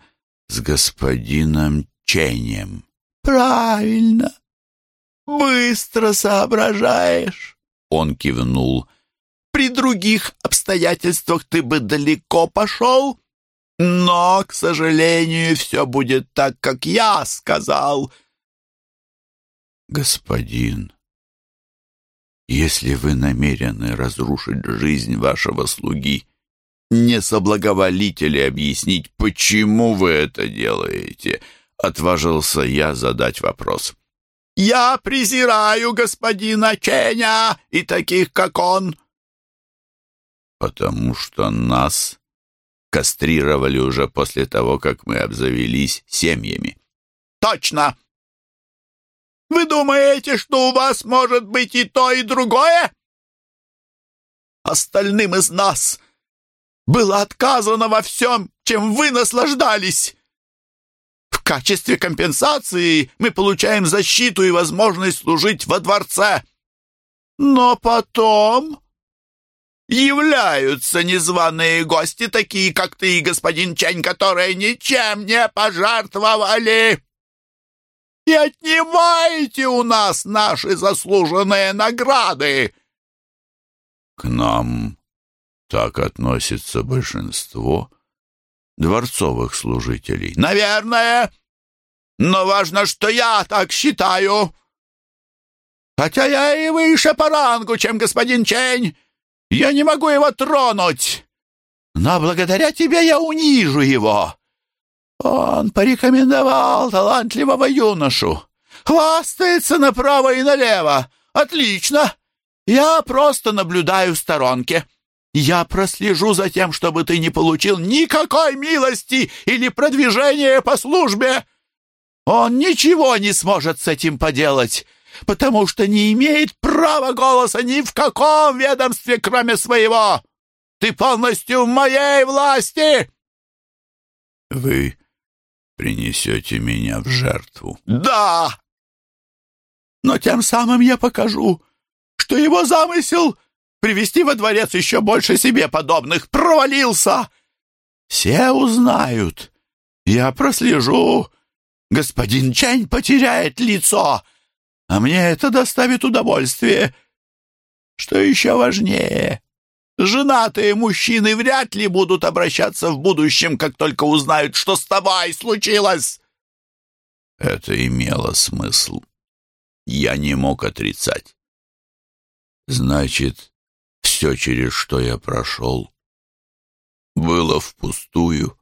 с господином Ченем. Правильно. Быстро соображаешь. Он кивнул. При других обстоятельствах ты бы далеко пошел, но, к сожалению, все будет так, как я сказал. Господин, если вы намерены разрушить жизнь вашего слуги, не соблаговолите ли объяснить, почему вы это делаете? Отважился я задать вопрос. Я презираю господина Ченя и таких, как он потому что нас кастрировали уже после того, как мы обзавелись семьями. Точно! Вы думаете, что у вас может быть и то, и другое? Остальным из нас было отказано во всем, чем вы наслаждались. В качестве компенсации мы получаем защиту и возможность служить во дворце. Но потом являются незваные гости, такие, как ты и господин Чень, которые ничем не пожертвовали. И отнимаете у нас наши заслуженные награды. К нам так относится большинство дворцовых служителей. Наверное. Но важно, что я так считаю. Хотя я и выше по рангу, чем господин Чень. Я не могу его тронуть, но благодаря тебе я унижу его. Он порекомендовал талантливого юношу. Хвастается направо и налево. Отлично. Я просто наблюдаю в сторонке. Я прослежу за тем, чтобы ты не получил никакой милости или продвижения по службе. Он ничего не сможет с этим поделать потому что не имеет права голоса ни в каком ведомстве, кроме своего. Ты полностью в моей власти!» «Вы принесете меня в жертву?» «Да! Но тем самым я покажу, что его замысел привести во дворец еще больше себе подобных провалился. Все узнают. Я прослежу. Господин Чэнь потеряет лицо, а мне это доставит удовольствие. Что еще важнее, женатые мужчины вряд ли будут обращаться в будущем, как только узнают, что с тобой случилось. Это имело смысл. Я не мог отрицать. Значит, все, через что я прошел, было впустую.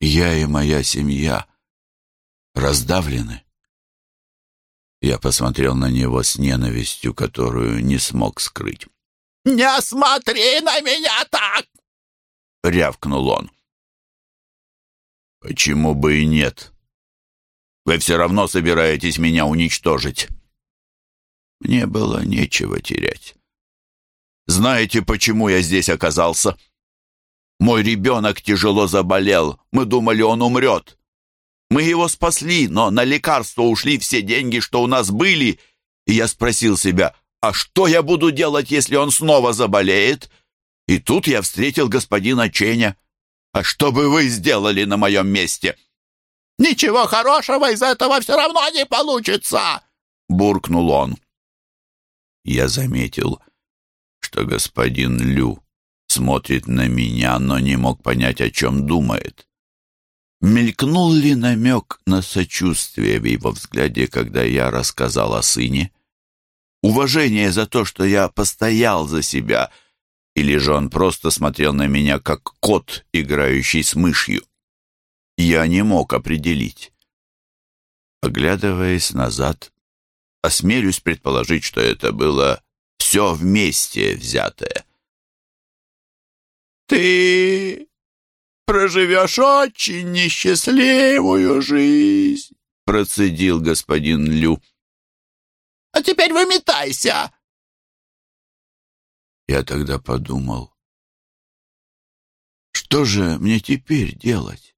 Я и моя семья раздавлены. Я посмотрел на него с ненавистью, которую не смог скрыть. «Не смотри на меня так!» — рявкнул он. «Почему бы и нет? Вы все равно собираетесь меня уничтожить». Мне было нечего терять. «Знаете, почему я здесь оказался? Мой ребенок тяжело заболел. Мы думали, он умрет. Мы его спасли, но на лекарство ушли все деньги, что у нас были. И я спросил себя, а что я буду делать, если он снова заболеет? И тут я встретил господина Ченя. А что бы вы сделали на моем месте? «Ничего хорошего из этого все равно не получится!» — буркнул он. Я заметил, что господин Лю смотрит на меня, но не мог понять, о чем думает. Мелькнул ли намек на сочувствие в его взгляде, когда я рассказал о сыне? Уважение за то, что я постоял за себя, Или же он просто смотрел на меня, как кот, играющий с мышью. Я не мог определить. Оглядываясь назад, осмелюсь предположить, что это было все вместе взятое. «Ты проживешь очень несчастливую жизнь», — процедил господин Лю. «А теперь выметайся!» Я тогда подумал, что же мне теперь делать?